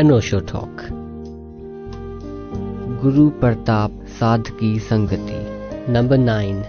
अनोशो talk गुरु प्रताप साध की संगति नंबर नाइन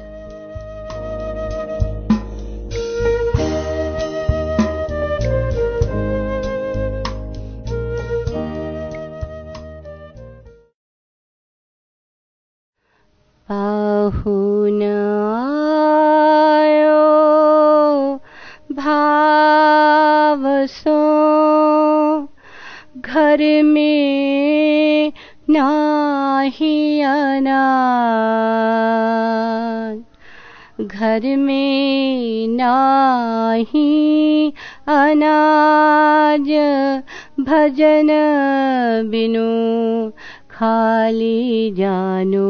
खाली जानो।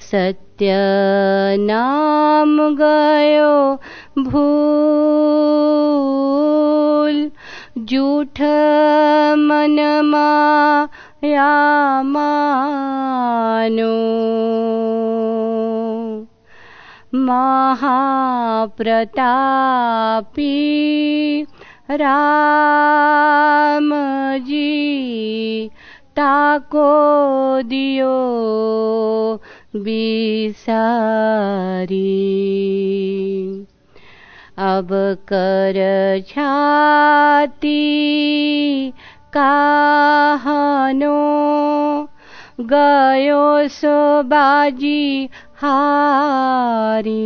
सत्य नाम गयो भूल। झूठ मन मानो। महाप्रतापी राम। जी ताको दियो बिसारी। अब कर छाती काहनो गयो सो बाजी हारी।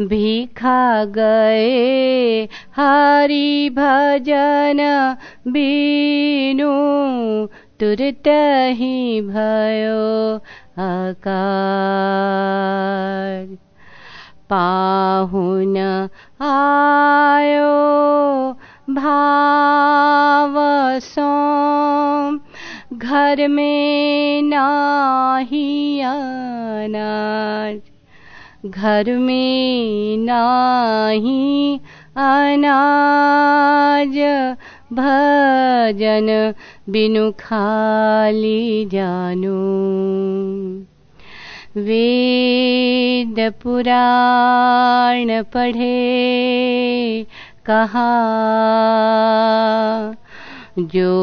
भीखा गए। हरि भजन बीनु, तुरत ही भयो आकार। पाहुन आयो भाव सो घर में नाही अनाज घर में नाही अनाज, भजन बिनु खाली जानो। वेद पुराण पढ़े कहा, जो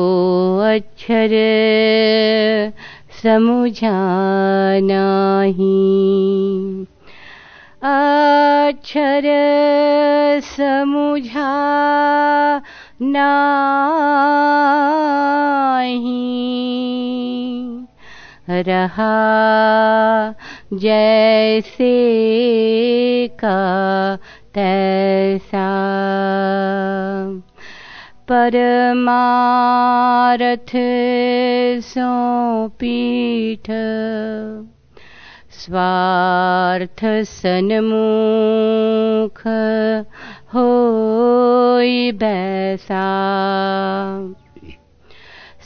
अक्षर समुझा नहीं। अक्षर समुझा नहीं। रहा जैसे का तैसा। परमारथ सो पीठ स्वार्थ सन्मुख होई बैसा।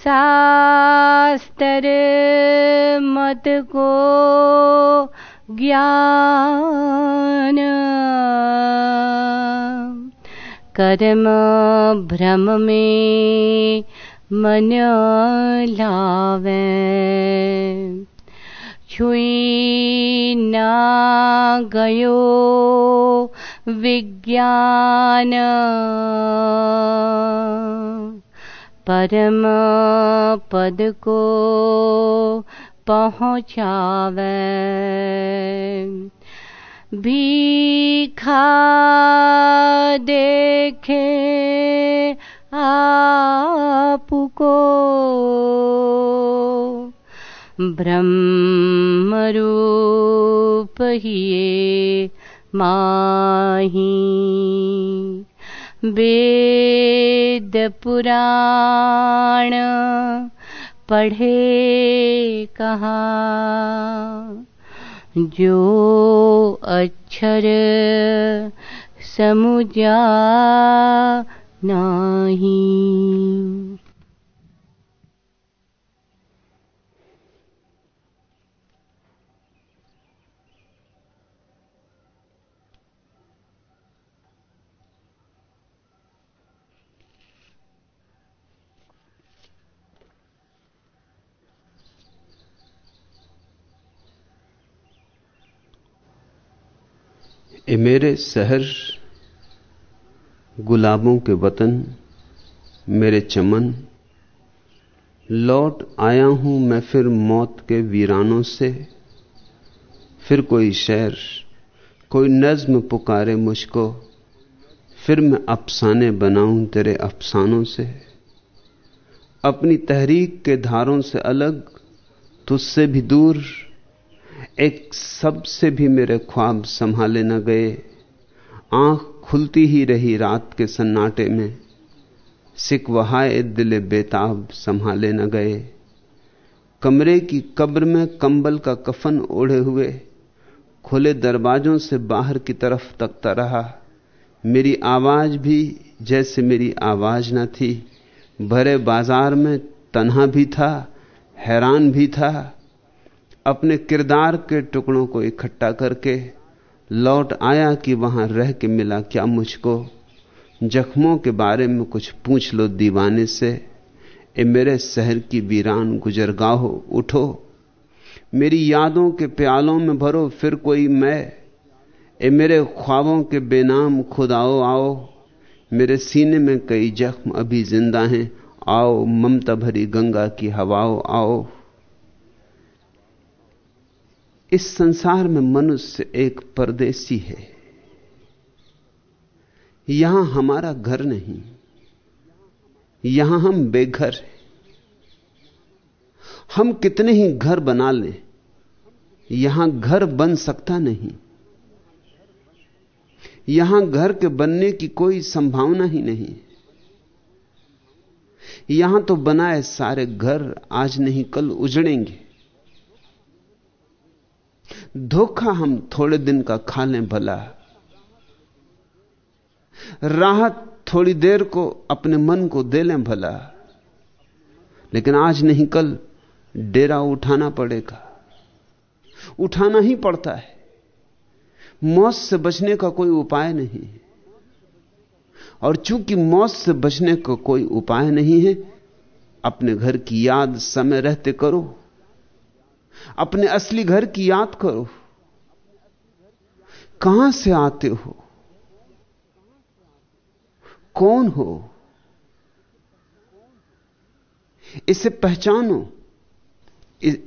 शास्त्र मत को ज्ञान। कर्म भ्रम में मन लावे। छुई ना गयो विज्ञान। परम पद को पहुँचावे। भीखा देखे आपको। ब्रह्मरूपहिये माहि। वेदपुराण पढे कहा जो अक्षर समुजा नाही। ए मेरे शहर गुलाबों के वतन, मेरे चमन, लौट आया हूँ मैं फिर मौत के वीरानों से। फिर कोई शेर कोई नज्म पुकारे मुझको, फिर मैं अफसाने बनाऊँ तेरे अफसानों से। अपनी तहरीक के धारों से अलग, तुझसे भी दूर एक सबसे भी मेरे ख्वाब संभाले न गए। आँख खुलती ही रही रात के सन्नाटे में। सिकवहाए दिल बेताब संभाले न गए। कमरे की कब्र में कंबल का कफन ओढ़े हुए, खुले दरवाजों से बाहर की तरफ़ तकता रहा। मेरी आवाज़ भी जैसे मेरी आवाज़ न थी। भरे बाज़ार में तन्हा भी था, हैरान भी था। अपने किरदार के टुकड़ों को इकट्ठा करके लौट आया कि वहाँ रह के मिला क्या मुझको? जख्मों के बारे में कुछ पूछ लो दीवाने से। ए मेरे शहर की वीरान गुजरगाहो उठो। मेरी यादों के प्यालों में भरो, फिर कोई मैं। ए मेरे ख्वाबों के बेनाम खुदाओ, आओ। मेरे सीने में कई जख्म अभी ज़िंदा हैं। आओ, ममता भरी गंगा की हवाओ, आओ। इस संसार में मनुष्य एक परदेसी है। यहाँ हमारा घर नहीं, यहाँ हम बेघर हैं। हम कितने ही घर बना लें, यहाँ घर बन सकता नहीं। यहाँ घर के बनने की कोई संभावना ही नहीं। यहाँ तो बनाए सारे घर आज नहीं, कल उजड़ेंगे। धोखा हम थोड़े दिन का खा लें भला राहत थोड़ी देर को अपने मन को दे लें भला लेकिन आज नहीं, कल डेरा उठाना पड़ेगा। उठाना ही पड़ता है। मौत से बचने का कोई उपाय नहीं और चूँकि मौत से बचने का कोई उपाय नहीं है, अपने घर की याद समय रहते करो। अपने असली घर की याद करो। कहाँ से आते हो? कौन हो? इसे पहचानो।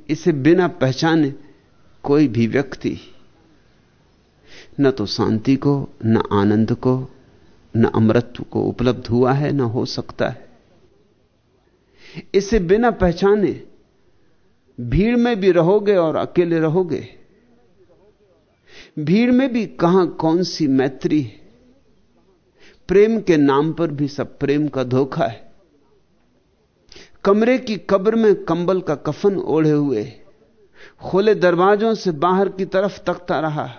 इसे बिना पहचाने कोई भी व्यक्ति, न तो शांति को, न आनंद को, न अमृत्व को उपलब्ध हुआ है, न हो सकता है। इसे बिना पहचाने भीड़ में भी रहोगे और अकेले रहोगे? भीड़ में भी कहाँ कौन सी मैत्री है? प्रेम के नाम पर भी सब प्रेम का धोखा है। कमरे की कब्र में कंबल का कफन ओढ़े हुए, खोले दरवाजों से बाहर की तरफ़ तकता रहा।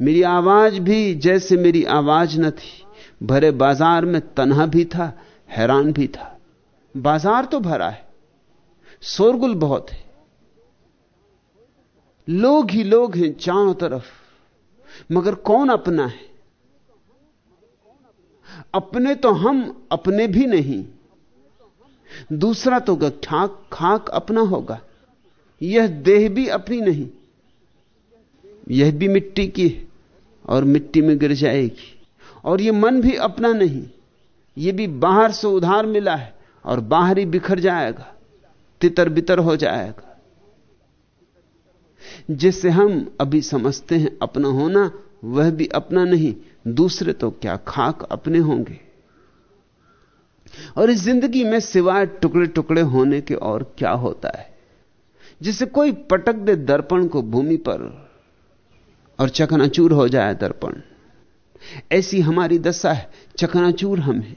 मेरी आवाज़ भी जैसे मेरी आवाज़ न थी। भरे बाज़ार में तनहा भी था, हैरान भी था। बाज़ार तो भरा है, शोरगुल बहुत है। लोग ही लोग हैं चारों तरफ़। मगर कौन अपना है? अपने तो हम अपने भी नहीं। दूसरा तो खाक खाक अपना होगा। यह देह भी अपनी नहीं। यह भी मिट्टी की है और मिट्टी में गिर जाएगी। और यह मन भी अपना नहीं। यह भी बाहर से उधार मिला है और बाहर ही बिखर जाएगा तितर बितर हो जाएगा। जिसे हम अभी समझते हैं अपना होना, वह भी अपना नहीं, दूसरे तो क्या खाक अपने होंगे। और इस ज़िंदगी में सिवाय टुकड़े टुकड़े होने के और क्या होता है? जिसे कोई पटक दे दर्पण को भूमि पर और चकनाचूर हो जाए दर्पण। ऐसी हमारी दशा है, चकनाचूर हम हैं।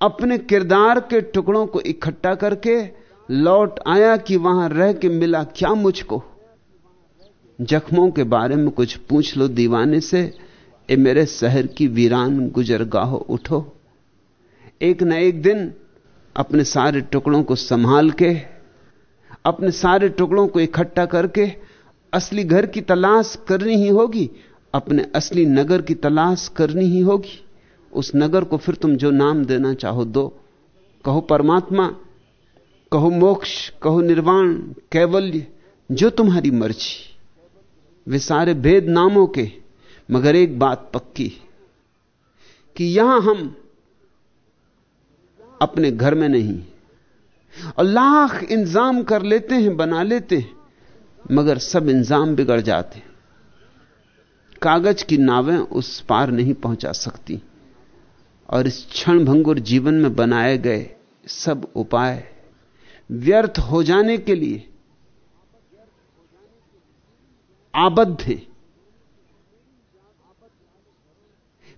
अपने किरदार के टुकड़ों को इकट्ठा करके लौट आया कि वहाँ रह के मिला क्या मुझको? जख्मों के बारे में कुछ पूछ लो दीवाने से। ए मेरे शहर की वीरान गुजरगाहो उठो। एक न एक दिन अपने सारे टुकड़ों को संभाल के, अपने सारे टुकड़ों को इकट्ठा करके असली घर की तलाश करनी ही होगी, अपने असली नगर की तलाश करनी ही होगी। उस नगर को फिर तुम जो नाम देना चाहो दो। कहो, परमात्मा कहो मोक्ष, कहो निर्वाण कैवल्य जो तुम्हारी मर्ज़ी। वे सारे भेद नामों के, मगर एक बात पक्की, कि यहाँ हम अपने घर में नहीं। और लाख इंतज़ाम कर लेते हैं, बना लेते हैं, मगर सब इंतज़ाम बिगड़ जाते हैं। कागज़ की नावें उस पार नहीं पहुँचा सकती, और इस क्षण भंगुर जीवन में बनाए गए सब उपाय व्यर्थ हो जाने के लिए आबद्ध हैं।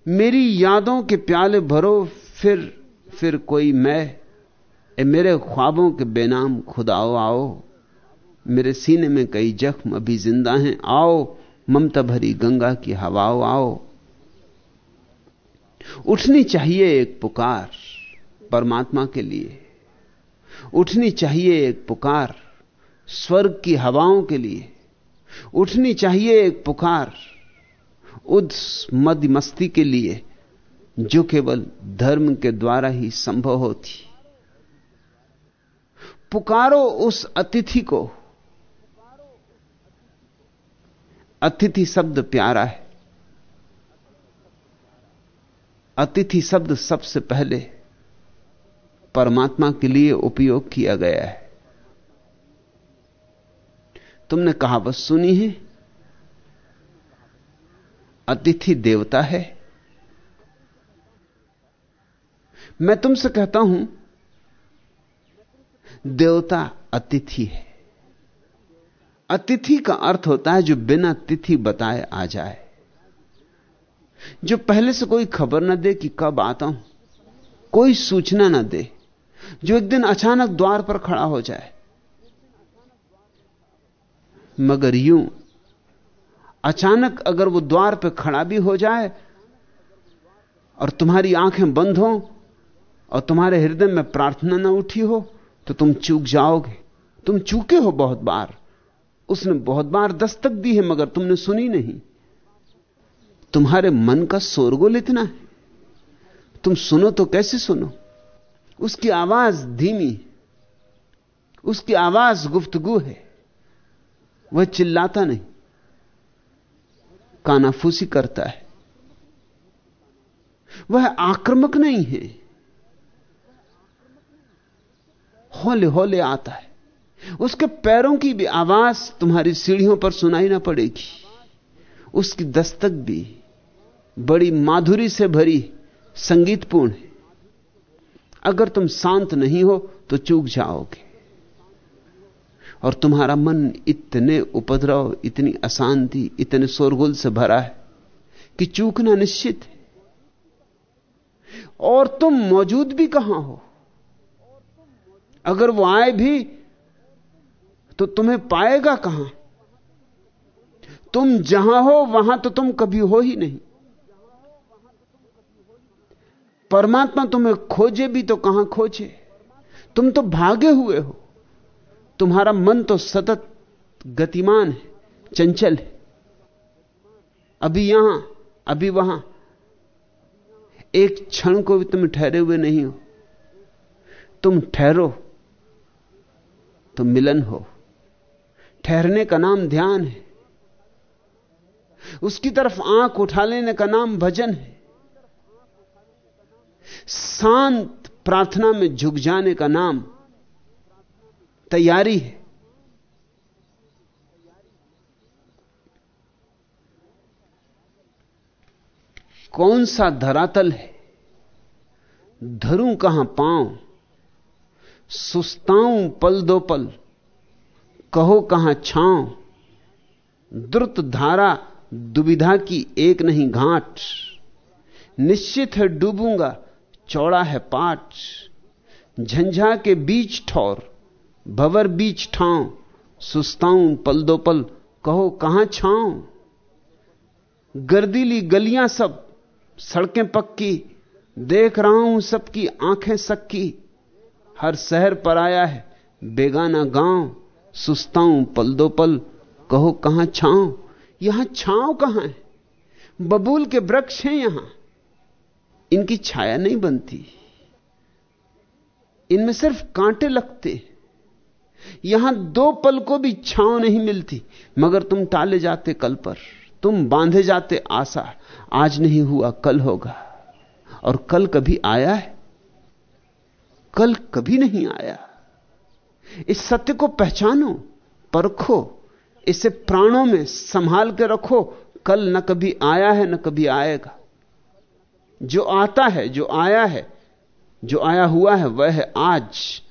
मेरी यादों के प्याले भरो, फिर फिर कोई मैं। ए, मेरे ख्वाबों के बेनाम खुदाओ आओ। मेरे सीने में कई जख्म अभी ज़िंदा हैं, आओ। ममता भरी गंगा की हवाओं आओ। उठनी चाहिए एक पुकार परमात्मा के लिए। उठनी चाहिए एक पुकार स्वर्ग की हवाओं के लिए। उठनी चाहिए एक पुकार उद मद मस्ती के लिए, जो केवल धर्म के द्वारा ही संभव होती। पुकारो उस अतिथि को। अतिथि शब्द प्यारा है। अतिथि शब्द सबसे पहले। परमात्मा के लिए उपयोग किया गया है। तुमने कहावत सुनी है? अतिथि देवता है। मैं तुमसे कहता हूँ, देवता अतिथि है। अतिथि का अर्थ होता है जो बिना तिथि बताए आ जाए। जो पहले से कोई खबर ना दे कि कब आता हूँ, कोई सूचना ना दे। जो एक दिन अचानक द्वार पर खड़ा हो जाए। मगर यूँ अचानक अगर वो द्वार पर खड़ा भी हो जाए और तुम्हारी आँखें बंद हो और तुम्हारे हृदय में प्रार्थना ना उठी हो तो तुम चूक जाओगे। तुम चूके हो बहुत बार। उसने बहुत बार दस्तक दी है, मगर तुमने सुनी नहीं। तुम्हारे मन का शोरगोल इतना है। तुम सुनो तो कैसे सुनो? उसकी आवाज़ धीमी, उसकी आवाज़ गुफ्तगु है, वह चिल्लाता नहीं कानाफूसी करता है। वह आक्रमक नहीं है होले होले आता है। उसके पैरों की भी आवाज़ तुम्हारी सीढ़ियों पर सुनाई ना पड़ेगी, उसकी दस्तक भी बड़ी माधुरी से भरी संगीतपूर्ण है। अगर तुम शांत नहीं हो तो चूक जाओगे। और तुम्हारा मन इतने उपद्रव, इतनी अशांति, इतने शोरगुल से भरा है कि चूकना निश्चित है। और तुम मौजूद भी कहाँ हो? अगर वो आए भी तो तुम्हें पाएगा कहाँ? तुम जहाँ हो, वहाँ तो तुम कभी हो ही नहीं। परमात्मा तुम्हें खोजे भी तो कहाँ खोजे? तुम तो भागे हुए हो। तुम्हारा मन तो सतत गतिमान है, चंचल है। अभी यहाँ, अभी वहाँ। एक क्षण को भी तुम ठहरे हुए नहीं हो। तुम ठहरो तो मिलन हो। ठहरने का नाम ध्यान है। उसकी तरफ़ आँख उठा लेने का नाम भजन है। शांत प्रार्थना में झुक जाने का नाम तैयारी है। कौन सा धरातल है? धरूं कहाँ पाँव? सुस्ताऊं पल दो पल। कहो कहाँ छांव? द्रुत धारा दुविधा की एक नहीं घाट। निश्चित है डूबूँगा। चौड़ा है पाठ झंझा के बीच ठौर, भवर बीच ठाव, सुस्ताऊं पल दो पल कहो कहाँ छाऊं गर्दीली गलियाँ सब, सड़कें पक्की, देख रहा हूँ सबकी आँखें सक्की, हर शहर पर आया है बेगाना गाँव, सुस्ताऊं पल दो पल कहो कहाँ छांव? यहाँ छांव कहाँ है? बबूल के वृक्ष हैं यहाँ इनकी छाया नहीं बनती। इनमें सिर्फ़ कांटे लगते। यहाँ दो पल को भी छांव नहीं मिलती, मगर तुम टाले जाते कल पर, तुम बांधे जाते आशा आज नहीं हुआ, कल होगा। और कल कभी आया है? कल कभी नहीं आया। इस सत्य को पहचानो, परखो, इसे प्राणों में संभाल के रखो। कल न कभी आया है, न कभी आएगा। जो आता है, जो आया है, जो आया हुआ है, वह है आज।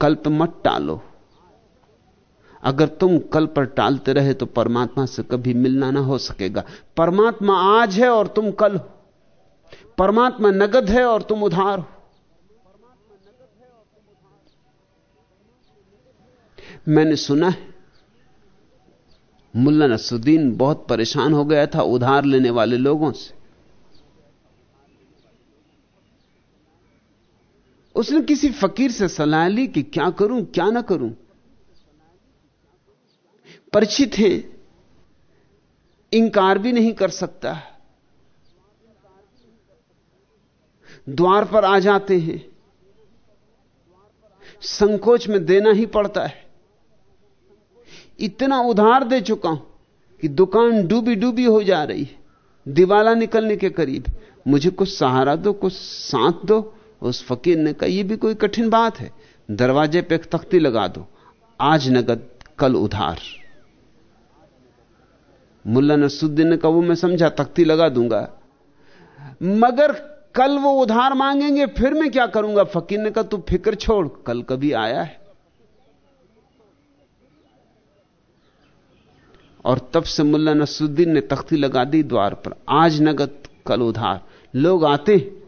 कल पर मत टालो। अगर तुम कल पर टालते रहे तो परमात्मा से कभी मिलना ना हो सकेगा। परमात्मा आज है और तुम कल हो। परमात्मा नगद है और तुम उधार हो। मैंने सुना है, मुल्ला नसुद्दीन बहुत परेशान हो गया था उधार लेने वाले लोगों से। उसने किसी फकीर से सलाह ली कि क्या करूँ, क्या ना करूँ? परिचित हैं। इंकार भी नहीं कर सकता। द्वार पर आ जाते हैं। संकोच में देना ही पड़ता है। इतना उधार दे चुका हूँ कि दुकान डूबी डूबी हो जा रही है। दिवाला निकलने के करीब। मुझे कुछ सहारा दो, कुछ साथ दो। उस फकीर ने कहा यह भी कोई कठिन बात है। दरवाजे पे एक तख्ती लगा दो। आज नगद कल उधार। मुल्ला नसुद्दीन ने कहा, वो मैं समझा, तख्ती लगा दूँगा। मगर कल वो उधार मांगेंगे, फिर मैं क्या करूँगा? फकीर ने कहा, तू फ़िक्र छोड़, कल कभी आया है। और तब से मुल्ला नसुद्दीन ने तख्ती लगा दी द्वार पर। आज नगद कल उधार। लोग आते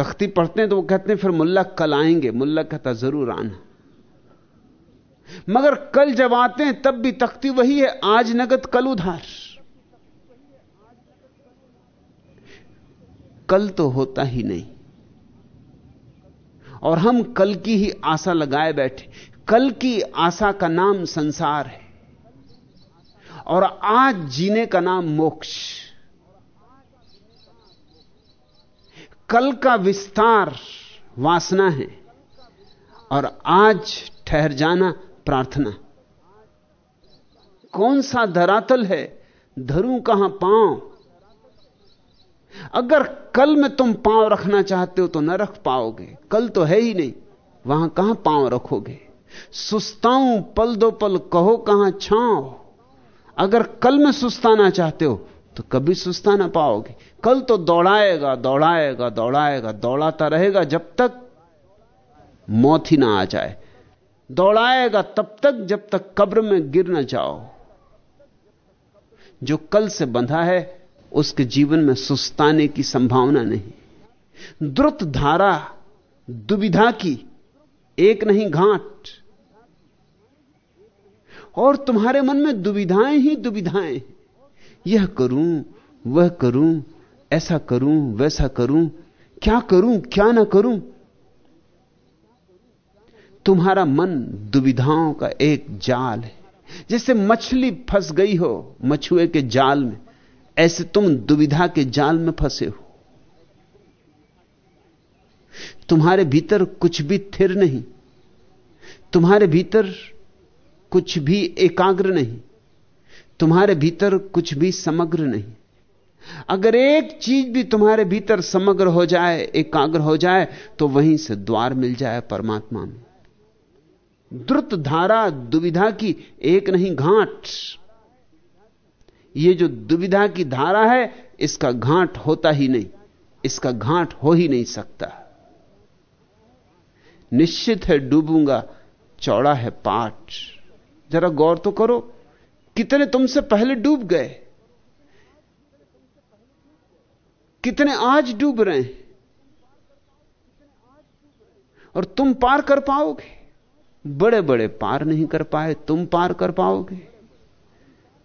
तख्ती पढ़ते हैं तो वो कहते हैं, फिर मुल्ला कल आएँगे, मुल्ला कहता, ज़रूर आना। मगर कल जब आते हैं, तब भी तख्ती वही है, आज नगद, कल उधार। कल तो होता ही नहीं। और हम कल की ही आशा लगाए बैठे। कल की आशा का नाम संसार है। और आज जीने का नाम मोक्ष। कल का विस्तार वासना है और आज ठहर जाना प्रार्थना। कौन सा धरातल है? धरू कहाँ पाँव? अगर कल में तुम पाँव रखना चाहते हो तो न रख पाओगे। कल तो है ही नहीं। वहाँ कहाँ पाँव रखोगे? सुस्ताऊं, पल दो पल कहो कहाँ छाओ अगर कल में सुस्ताना चाहते हो तो कभी सुस्ता ना पाओगे। कल तो दौड़ाएगा दौड़ाएगा दौड़ाएगा, दौड़ाता रहेगा जब तक मौत ही ना आ जाए। दौड़ाएगा तब तक जब तक कब्र में गिर ना जाओ। जो कल से बंधा है, उसके जीवन में सुस्ताने की संभावना नहीं। द्रुत धारा, दुविधा की एक नहीं घाट। और तुम्हारे मन में दुविधाएँ ही दुविधाएँ यह करूँ, वह करूँ ऐसा करूँ, वैसा करूँ, क्या करूँ, क्या ना करूँ? तुम्हारा मन दुविधाओं का एक जाल है। जैसे मछली फंस गई हो मछुए के जाल में, ऐसे तुम दुविधा के जाल में फंसे हो। तुम्हारे भीतर कुछ भी थिर नहीं, तुम्हारे भीतर कुछ भी एकाग्र नहीं, तुम्हारे भीतर कुछ भी समग्र नहीं। अगर एक चीज़ भी तुम्हारे भीतर समग्र हो जाए, एकाग्र हो जाए तो वहीं से द्वार मिल जाए परमात्मा में। द्रुत धारा, दुविधा की एक नहीं, घाट। ये जो दुविधा की धारा है, इसका घाट होता ही नहीं, इसका घाट हो ही नहीं सकता। निश्चित है डूबूँगा, चौड़ा है पाठ जरा गौर तो करो, कितने तुमसे पहले डूब गए? कितने आज डूब रहे हैं? और तुम पार कर पाओगे? बड़े बड़े पार नहीं कर पाए, तुम पार कर पाओगे?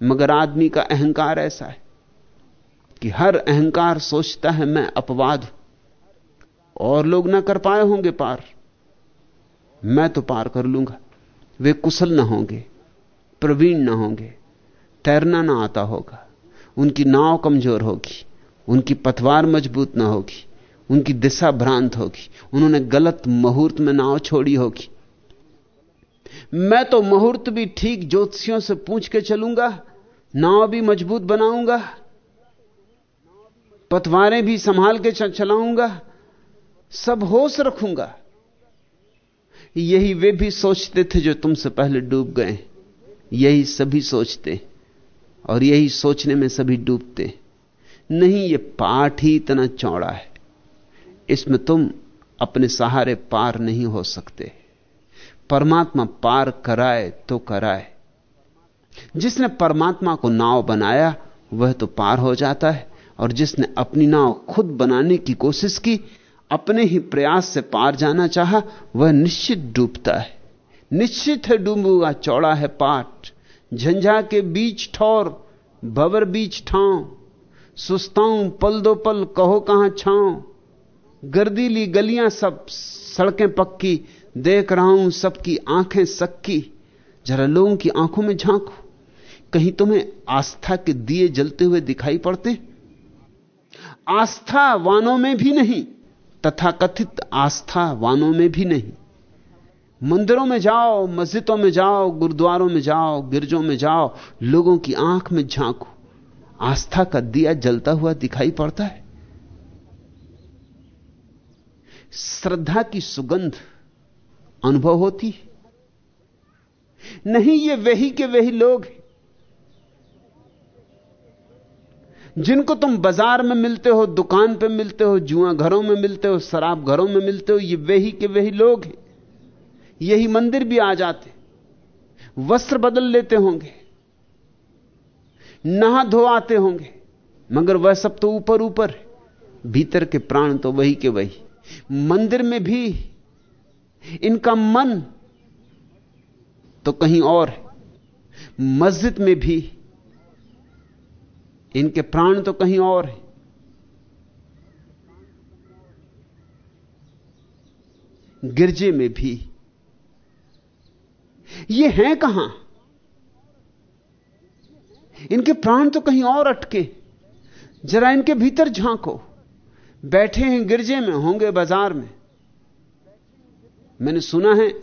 मगर आदमी का अहंकार ऐसा है कि हर अहंकार सोचता है, मैं अपवाद हूँ। और लोग ना कर पाए होंगे पार। मैं तो पार कर लूँगा। वे कुशल ना होंगे, प्रवीण ना होंगे, तैरना ना आता होगा। उनकी नाव कमज़ोर होगी। उनकी पतवार मज़बूत ना होगी, उनकी दिशा भ्रांत होगी, उन्होंने गलत मुहूर्त में नाव छोड़ी होगी। मैं तो मुहूर्त भी ठीक ज्योतिषियों से पूछ के चलूँगा, नाव भी मज़बूत बनाऊँगा, पतवारें भी संभाल के चलाऊँगा, सब होश रखूँगा। यही वे भी सोचते थे जो तुमसे पहले डूब गए। यही सभी सोचते, और यही सोचने में सभी डूबते। नहीं, ये पाठ ही इतना चौड़ा है। इसमें तुम अपने सहारे पार नहीं हो सकते। परमात्मा पार कराए तो कराए। जिसने परमात्मा को नाव बनाया, वह तो पार हो जाता है। और जिसने अपनी नाव खुद बनाने की कोशिश की, अपने ही प्रयास से पार जाना चाहा, वह निश्चित डूबता है। निश्चित है डूबूगा, चौड़ा है पाठ। झंझा के बीच ठौर, भवर बीच ठाव। सुस्ताऊं पल दो पल कहो कहाँ छांव गर्दीली गलियाँ सब सड़कें पक्की, देख रहा हूँ सबकी आँखें सक्की। जरा लोगों की आँखों में झांको। कहीं तुम्हें आस्था के दिए जलते हुए दिखाई पड़ते? आस्था वानों में भी नहीं, तथाकथित आस्था वानों में भी नहीं। मंदिरों में जाओ, मस्जिदों में जाओ, गुरुद्वारों में जाओ, गिरजों में जाओ, लोगों की आँख में झांको। आस्था का दिया जलता हुआ दिखाई पड़ता है। श्रद्धा की सुगंध अनुभव होती नहीं, ये वही के वही लोग हैं जिनको तुम बाज़ार में मिलते हो, दुकान पे मिलते हो, जुआ घरों में मिलते हो, शराब घरों में मिलते हो, ये वही के वही लोग हैं। यही मंदिर भी आ जाते वस्त्र बदल लेते होंगे। नहा धो आते होंगे। मगर वह सब तो ऊपर ऊपर भीतर के प्राण तो वही के वही। मंदिर में भी इनका मन तो कहीं और है। मस्जिद में भी इनके प्राण तो कहीं और है। गिरजे में भी। ये हैं कहाँ? इनके प्राण तो कहीं और अटके। जरा इनके भीतर झांको। बैठे हैं गिरजे में, होंगे बाज़ार में। मैंने सुना है,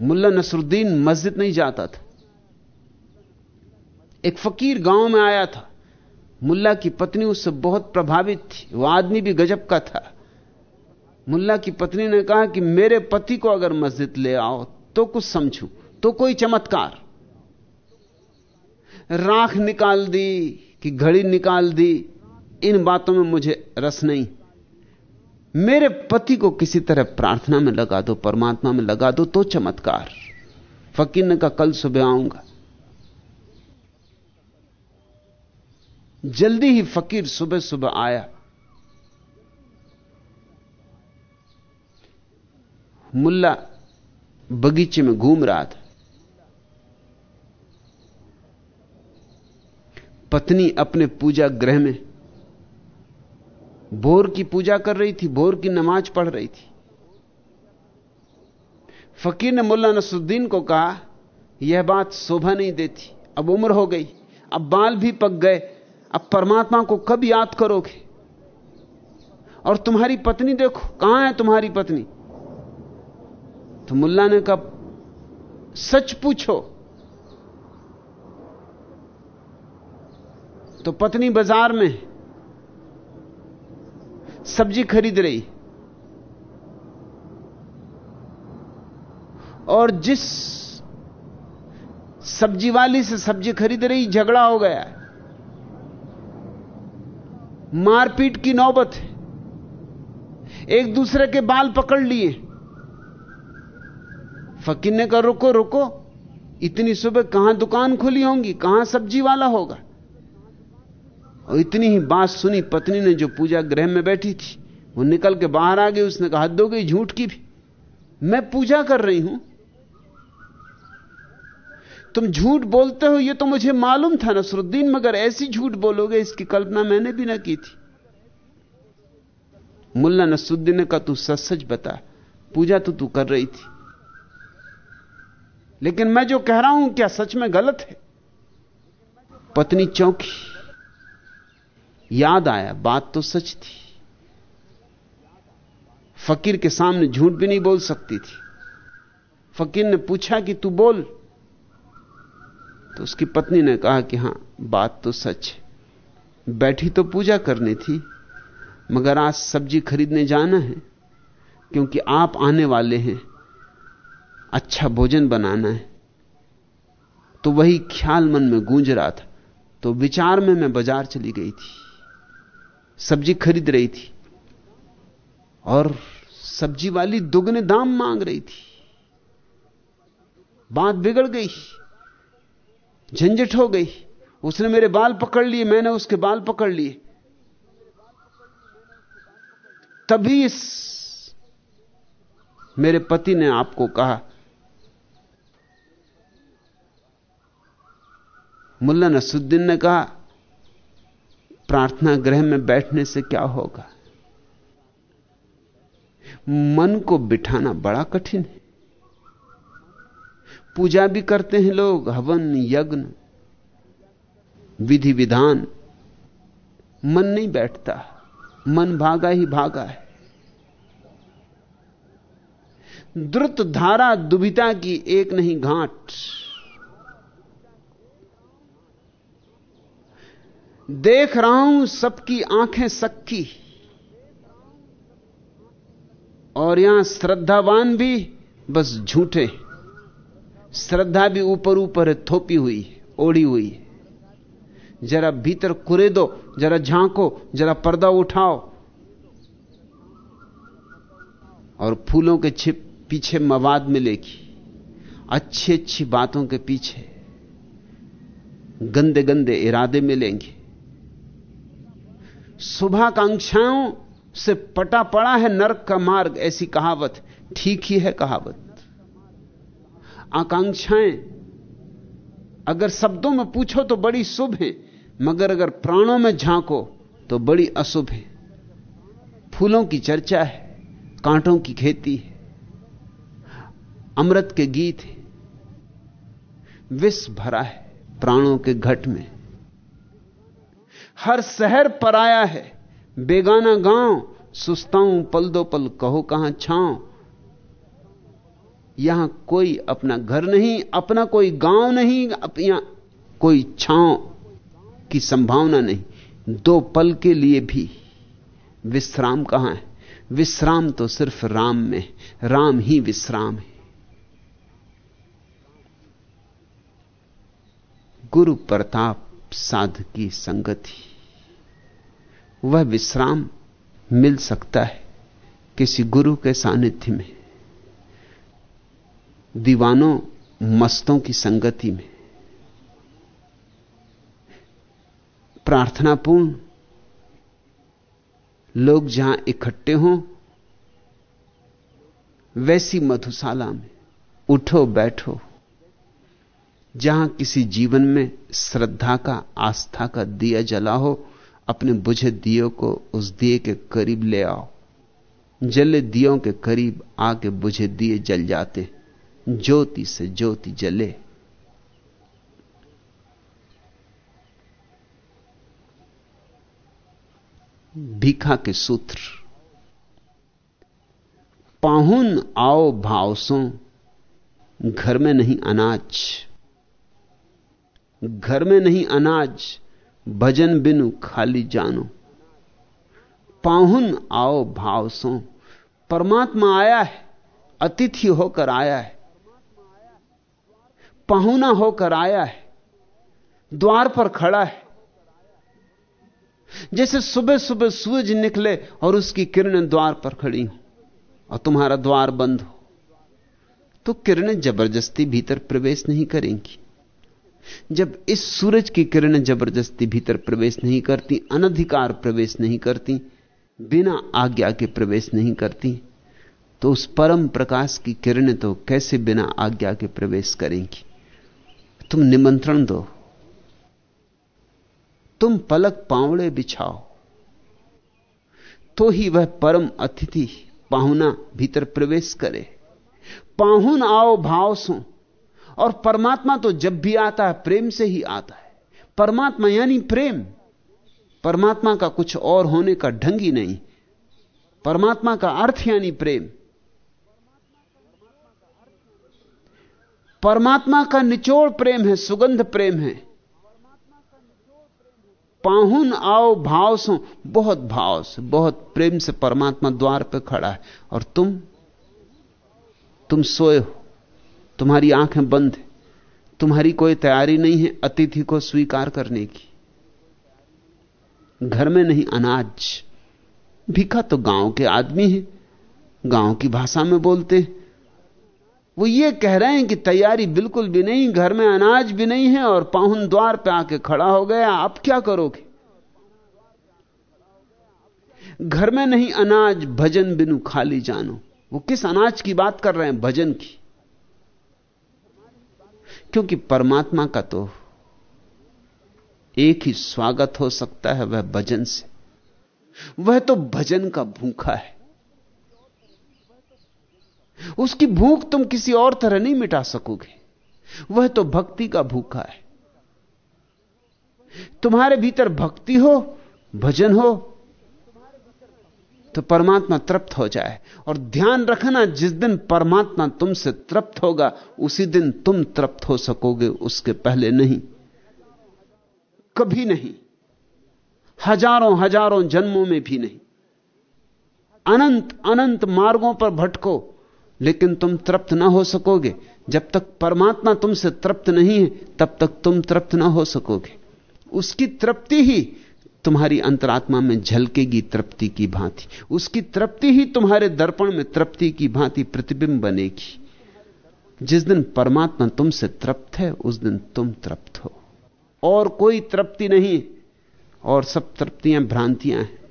मुल्ला नसरुद्दीन मस्जिद नहीं जाता था। एक फकीर गाँव में आया था। मुल्ला की पत्नी उससे बहुत प्रभावित थी। वह आदमी भी गजब का था। मुल्ला की पत्नी ने कहा कि मेरे पति को अगर मस्जिद ले आओ तो कुछ समझू। तो कोई चमत्कार। राख निकाल दी कि घड़ी निकाल दी, इन बातों में मुझे रस नहीं। मेरे पति को किसी तरह प्रार्थना में लगा दो, परमात्मा में लगा दो तो चमत्कार। फकीर ने कहा, कल सुबह आऊँगा। जल्दी ही फकीर सुबह सुबह आया। मुल्ला बगीचे में घूम रहा था। पत्नी अपने पूजा ग्रह में भोर की पूजा कर रही थी, भोर की नमाज़ पढ़ रही थी। फकीर ने मुल्ला नसुद्दीन को कहा, यह बात शोभा नहीं देती, अब उम्र हो गई, अब बाल भी पक गए, अब परमात्मा को कब याद करोगे? और तुम्हारी पत्नी देखो, कहाँ है तुम्हारी पत्नी? तो मुल्ला ने कहा, सच पूछो तो पत्नी बाज़ार में सब्ज़ी खरीद रही। और जिस सब्ज़ी वाली से सब्ज़ी खरीद रही, झगड़ा हो गया। मारपीट की नौबत है। एक दूसरे के बाल पकड़ लिए। फकीर ने कहा, रुको रुको, इतनी सुबह कहाँ दुकान खुली होंगी? कहाँ सब्ज़ी वाला होगा? और इतनी ही बात सुनी पत्नी ने जो पूजा गृह में बैठी थी, वो निकल के बाहर आ गई, उसने कहा हो गई झूठ की भी। मैं पूजा कर रही हूँ। तुम झूठ बोलते हो, ये तो मुझे मालूम था, नसरुद्दीन, मगर ऐसी झूठ बोलोगे, इसकी कल्पना मैंने भी ना की थी। मुल्ला नसरुद्दीन ने कहा, तू सच सच बता, पूजा तो तू कर रही थी। लेकिन मैं जो कह रहा हूँ, क्या सच में गलत है? पत्नी चौंकी। याद आया, बात तो सच थी। फकीर के सामने झूठ भी नहीं बोल सकती थी। फकीर ने पूछा कि तू बोल। तो उसकी पत्नी ने कहा कि हाँ, बात तो सच है। बैठी तो पूजा करनी थी, मगर आज सब्ज़ी खरीदने जाना है, क्योंकि आप आने वाले हैं। अच्छा भोजन बनाना है। तो वही ख्याल मन में गूंज रहा था। तो विचार में मैं बाज़ार चली गई थी। सब्ज़ी खरीद रही थी और सब्ज़ी वाली दुगने दाम मांग रही थी। बात बिगड़ गई, झंझट हो गई। उसने मेरे बाल पकड़ लिए, मैंने उसके बाल पकड़ लिए। तभी इस मेरे पति ने आपको कहा, मुल्ला नसुद्दीन ने कहा प्रार्थना गृह में बैठने से क्या होगा? मन को बिठाना बड़ा कठिन है। पूजा भी करते हैं लोग, हवन, यज्ञ, विधि विधान। मन नहीं बैठता, मन भागा ही भागा है। द्रुत धारा दुविता की एक नहीं घाट। देख रहा हूँ सबकी आँखें सक्की। और यहाँ श्रद्धावान भी बस झूठे। श्रद्धा भी ऊपर ऊपर थोपी हुई, ओढ़ी हुई। जरा भीतर कुरे दो, जरा झांको, जरा पर्दा उठाओ। और फूलों के छिप पीछे मवाद मिलेगी। अच्छी अच्छी बातों के पीछे गंदे गंदे इरादे मिलेंगे। शुभाकांक्षाओं से पटा पड़ा है नरक का मार्ग, ऐसी कहावत। ठीक ही है कहावत। आकांक्षाएँ, अगर शब्दों में पूछो तो बड़ी शुभ है, मगर अगर प्राणों में झांको तो बड़ी अशुभ है। फूलों की चर्चा है, कांटों की खेती है, अमृत के गीत है। विष भरा है प्राणों के घट में। हर शहर पर आया है। बेगाना गाँव, सुस्ताऊं पल दो पल कहो कहाँ छाओ यहाँ कोई अपना घर नहीं, अपना कोई गाँव नहीं यहाँ कोई छांव की संभावना नहीं। दो पल के लिए भी विश्राम कहाँ है? विश्राम तो सिर्फ़ राम में, राम ही विश्राम है। गुरु प्रताप साध की संगति। वह विश्राम मिल सकता है किसी गुरु के सानिध्य में, दीवानों मस्तों की संगति में। प्रार्थनापूर्ण लोग जहाँ इकट्ठे हों, वैसी मधुशाला में उठो बैठो, जहाँ किसी जीवन में श्रद्धा का, आस्था का दिया जला हो अपने बुझे दियो को उस दिए के करीब ले आओ। जले दियो के करीब आके बुझे दिए जल जाते। ज्योति से ज्योति जले। भीखा के सूत्र। पाहुन आओ भावसों घर में नहीं अनाज। घर में नहीं अनाज भजन बिनु खाली जानो। पाहुन आओ भाव सो। परमात्मा आया है, अतिथि होकर आया है। पाहुना होकर आया है, द्वार पर खड़ा है। जैसे सुबह सुबह सूरज निकले और उसकी किरणें द्वार पर खड़ी हो और तुम्हारा द्वार बंद हो तो किरणें ज़बरदस्ती भीतर प्रवेश नहीं करेंगी। जब इस सूरज की किरणें ज़बरदस्ती भीतर प्रवेश नहीं करती, अनधिकार प्रवेश नहीं करती, बिना आज्ञा के प्रवेश नहीं करती तो उस परम प्रकाश की किरणें तो कैसे बिना आज्ञा के प्रवेश करेंगी? तुम निमंत्रण दो। तुम पलक पावड़े बिछाओ। तो ही वह परम अतिथि पाहुना भीतर प्रवेश करे। पाहुन आओ भाव सो। और परमात्मा तो जब भी आता है, प्रेम से ही आता है। परमात्मा यानी प्रेम। परमात्मा का कुछ और होने का ढंग ही नहीं। परमात्मा का अर्थ यानी प्रेम। परमात्मा का निचोड़ प्रेम है, सुगंध प्रेम है। पाहुन आओ, भाव सो, बहुत भाव से, बहुत प्रेम से परमात्मा द्वार पर खड़ा है। और तुम? तुम सोए हो। तुम्हारी आँखें बंद है। तुम्हारी कोई तैयारी नहीं है अतिथि को स्वीकार करने की। घर में नहीं, अनाज। भीखा तो गाँव के आदमी है। गाँव की भाषा में बोलते हैं। वो ये कह रहे हैं कि तैयारी बिल्कुल भी नहीं, घर में अनाज भी नहीं है और पाहुन द्वार पे आके खड़ा हो गया। आप क्या करोगे? घर में नहीं, अनाज, भजन बिनु खाली जानो। वो किस अनाज की बात कर रहे हैं? भजन की। क्योंकि परमात्मा का तो एक ही स्वागत हो सकता है वह भजन से। वह तो भजन का भूखा है। उसकी भूख तुम किसी और तरह नहीं मिटा सकोगे। वह तो भक्ति का भूखा है। तुम्हारे भीतर भक्ति हो, भजन हो तो परमात्मा तृप्त हो जाए। और ध्यान रखना, जिस दिन परमात्मा तुमसे तृप्त होगा, उसी दिन तुम तृप्त हो सकोगे, उसके पहले नहीं। कभी नहीं। हज़ारों हज़ारों जन्मों में भी नहीं। अनंत अनंत मार्गों पर भटको, लेकिन तुम तृप्त ना हो सकोगे। जब तक परमात्मा तुमसे तृप्त नहीं है, तब तक तुम तृप्त ना हो सकोगे। उसकी तृप्ति ही तुम्हारी अंतरात्मा में झलकेगी तृप्ति की भांति। उसकी तृप्ति ही तुम्हारे दर्पण में तृप्ति की भांति प्रतिबिंब बनेगी। जिस दिन परमात्मा तुमसे तृप्त है, उस दिन तुम तृप्त हो। और कोई तृप्ति नहीं, और सब तृप्तियाँ भ्रांतियाँ हैं।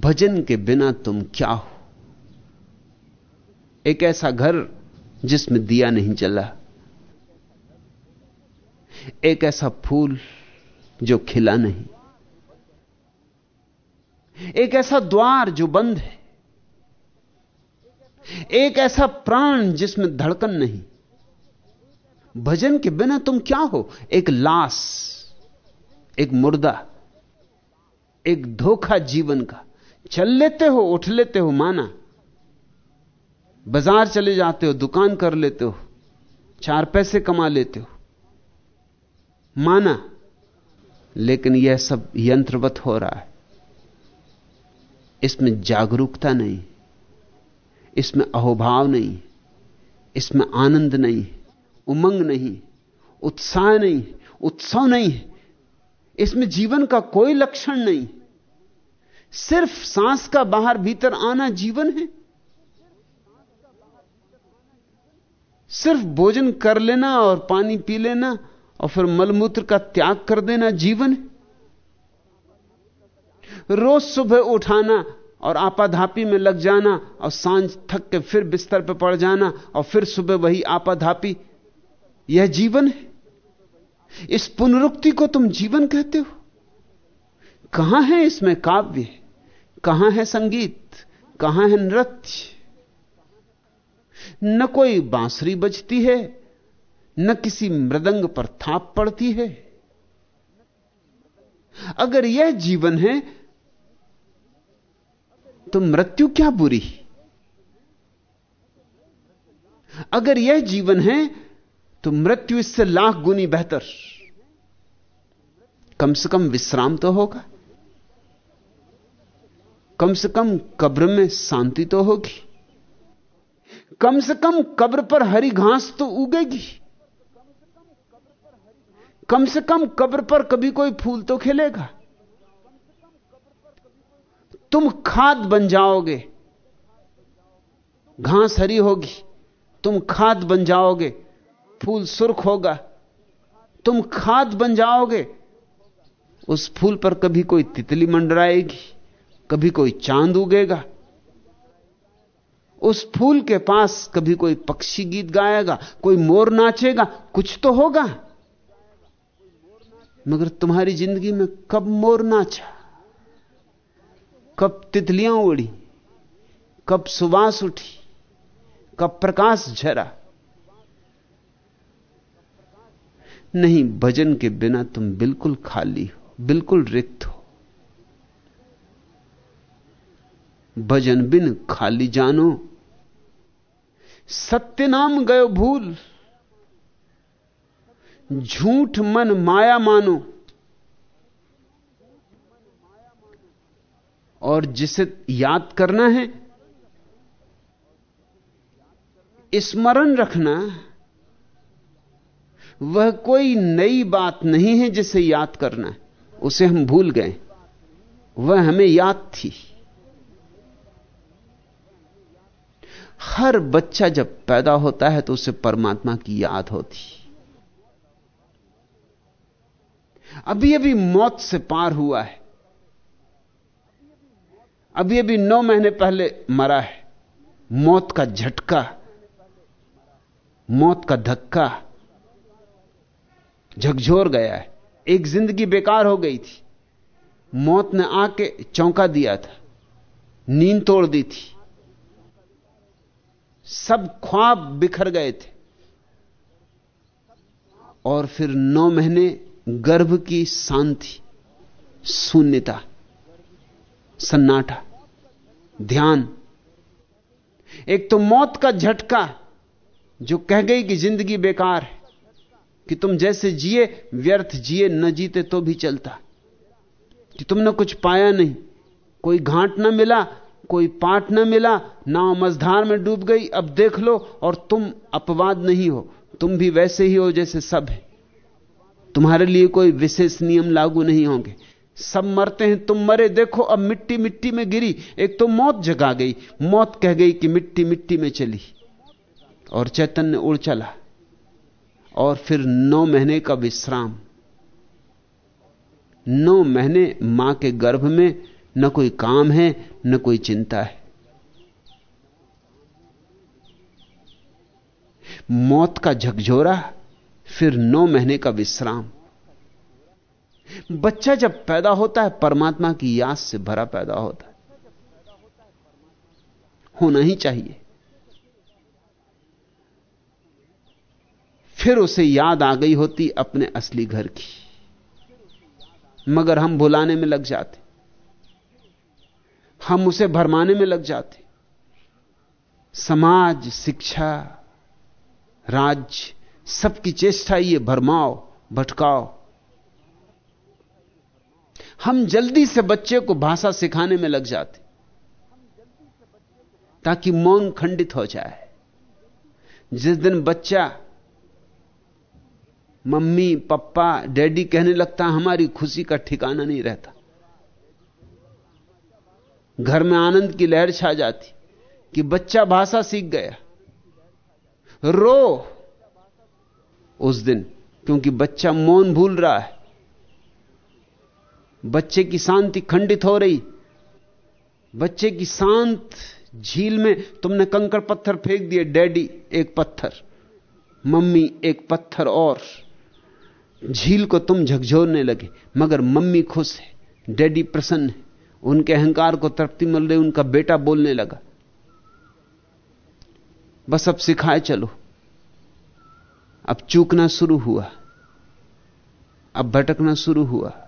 भजन के बिना तुम क्या हो? एक ऐसा घर जिसमें दिया नहीं जला। एक ऐसा फूल जो खिला नहीं। एक ऐसा द्वार जो बंद है। एक ऐसा प्राण जिसमें धड़कन नहीं। भजन के बिना तुम क्या हो? एक लाश, एक मुर्दा, एक धोखा जीवन का। चल लेते हो, उठ लेते हो, माना। बाज़ार चले जाते हो, दुकान कर लेते हो, चार पैसे कमा लेते हो। माना। लेकिन यह सब यंत्रवत हो रहा है। इसमें जागरूकता नहीं। इसमें अहोभाव नहीं। इसमें आनंद नहीं। उमंग नहीं। उत्साह नहीं। उत्सव नहीं। इसमें जीवन का कोई लक्षण नहीं। सिर्फ़ सांस का बाहर भीतर आना जीवन है। सिर्फ़ भोजन कर लेना और पानी पी लेना और फिर मलमूत्र का त्याग कर देना जीवन। रोज सुबह उठाना और आपाधापी में लग जाना और साँझ थक के फिर बिस्तर पर पड़ जाना और फिर सुबह वही आपाधापी। यह जीवन है। इस पुनरुक्ति को तुम जीवन कहते हो। कहाँ है इसमें काव्य? कहाँ है संगीत? कहाँ है नृत्य? न कोई बांसुरी बजती है न किसी मृदंग पर थाप पड़ती है। अगर यह जीवन है तो मृत्यु क्या बुरी? अगर यह जीवन है तो मृत्यु इससे लाख गुनी बेहतर। कम से कम विश्राम तो होगा। कम से कम कब्र में शांति तो होगी। कम से कम कब्र पर हरी घास तो उगेगी। कम से कम कब्र पर कभी कोई फूल तो खिलेगा। तुम खाद बन जाओगे, घास हरी होगी, तुम खाद बन जाओगे, फूल सुर्ख होगा। तुम खाद बन जाओगे, उस फूल पर कभी कोई तितली मंडराएगी, कभी कोई चाँद उगेगा। उस फूल के पास कभी कोई पक्षी गीत गाएगा, कोई मोर नाचेगा, कुछ तो होगा। मगर तुम्हारी ज़िंदगी में कब मोर नाचा? कब तितलियाँ उड़ी? कब सुबास उठी? कब प्रकाश झरा? नहीं, भजन के बिना तुम बिल्कुल खाली हो, बिल्कुल रिक्त हो। भजन बिन खाली जानो। सत्य नाम गयो भूल। झूठ मन माया मानो। और जिसे याद करना है, स्मरण रखना, वह कोई नई बात नहीं है जिसे याद करना है। उसे हम भूल गए। वह हमें याद थी। हर बच्चा जब पैदा होता है तो उसे परमात्मा की याद होती। अभी अभी मौत से पार हुआ है। अभी अभी नौ महीने पहले मरा है। मौत का झटका, मौत का धक्का झकझोर गया है। एक ज़िंदगी बेकार हो गई थी। मौत ने आके चौंका दिया था, नींद तोड़ दी थी। सब ख्वाब बिखर गए थे। और फिर नौ महीने गर्भ की शांति, शून्यता, सन्नाटा, ध्यान। एक तो मौत का झटका जो कह गई कि ज़िंदगी बेकार है, कि तुम जैसे जिए, व्यर्थ जिए, न जीते तो भी चलता। कि तुमने कुछ पाया नहीं, कोई घाट न मिला, कोई पाठ न मिला नाव मझधार में डूब गई, अब देख लो और तुम अपवाद नहीं हो, तुम भी वैसे ही हो जैसे सब है। तुम्हारे लिए कोई विशेष नियम लागू नहीं होंगे। सब मरते हैं, तुम मरे। देखो, अब मिट्टी मिट्टी में गिरी। एक तो मौत जगा गई। मौत कह गई कि मिट्टी मिट्टी में चली। और चैतन्य उड़ चला। और फिर नौ महीने का विश्राम। नौ महीने माँ के गर्भ में न कोई काम है, न कोई चिंता है। मौत का झकझोरा फिर नौ महीने का विश्राम। बच्चा जब पैदा होता है, परमात्मा की याद से भरा पैदा होता है। होना ही चाहिए। फिर उसे याद आ गई होती अपने असली घर की। मगर हम भुलाने में लग जाते। हम उसे भरमाने में लग जाते। समाज, शिक्षा, राज्य सबकी चेष्टा ये, भरमाओ, भटकाओ। हम जल्दी से बच्चे को भाषा सिखाने में लग जाते, ताकि मौन खंडित हो जाए। जिस दिन बच्चा मम्मी, पप्पा, डैडी कहने लगता, हमारी खुशी का ठिकाना नहीं रहता। घर में आनंद की लहर छा जाती कि बच्चा भाषा सीख गया। रो उस दिन, क्योंकि बच्चा मौन भूल रहा है। बच्चे की शांति खंडित हो रही। बच्चे की शांत झील में तुमने कंकड़ पत्थर फेंक दिए, डैडी एक पत्थर, मम्मी एक पत्थर और। झील को तुम झकझोरने लगे, मगर मम्मी खुश है, डैडी प्रसन्न है। उनके अहंकार को तृप्ति मिल रही, उनका बेटा बोलने लगा। बस अब सिखाए चलो। अब चूकना शुरू हुआ। अब भटकना शुरू हुआ।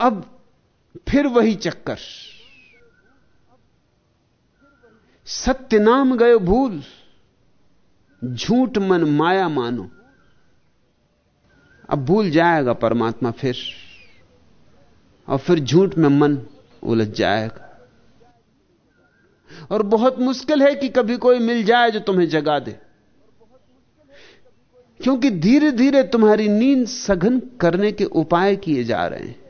अब फिर वही चक्कर। सत्य नाम गए भूल, झूठ मन माया मानो। अब भूल जाएगा परमात्मा फिर, और फिर झूठ में मन उलझ जाएगा। और बहुत मुश्किल है कि कभी कोई मिल जाए जो तुम्हें जगा दे। क्योंकि धीरे धीरे तुम्हारी नींद सघन करने के उपाय किए जा रहे हैं।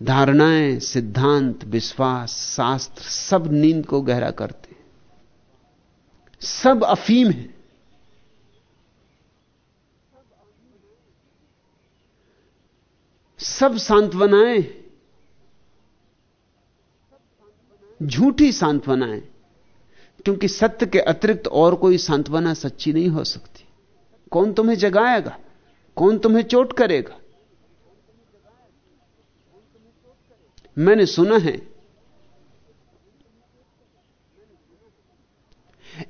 धारणाएँ, सिद्धांत, विश्वास, शास्त्र सब नींद को गहरा करते सब अफीम है। सब सांत्वनाएँ झूठी सांत्वनाएँ क्योंकि सत्य के अतिरिक्त और कोई सांत्वना सच्ची नहीं हो सकती। कौन तुम्हें जगाएगा? कौन तुम्हें चोट करेगा? मैंने सुना है,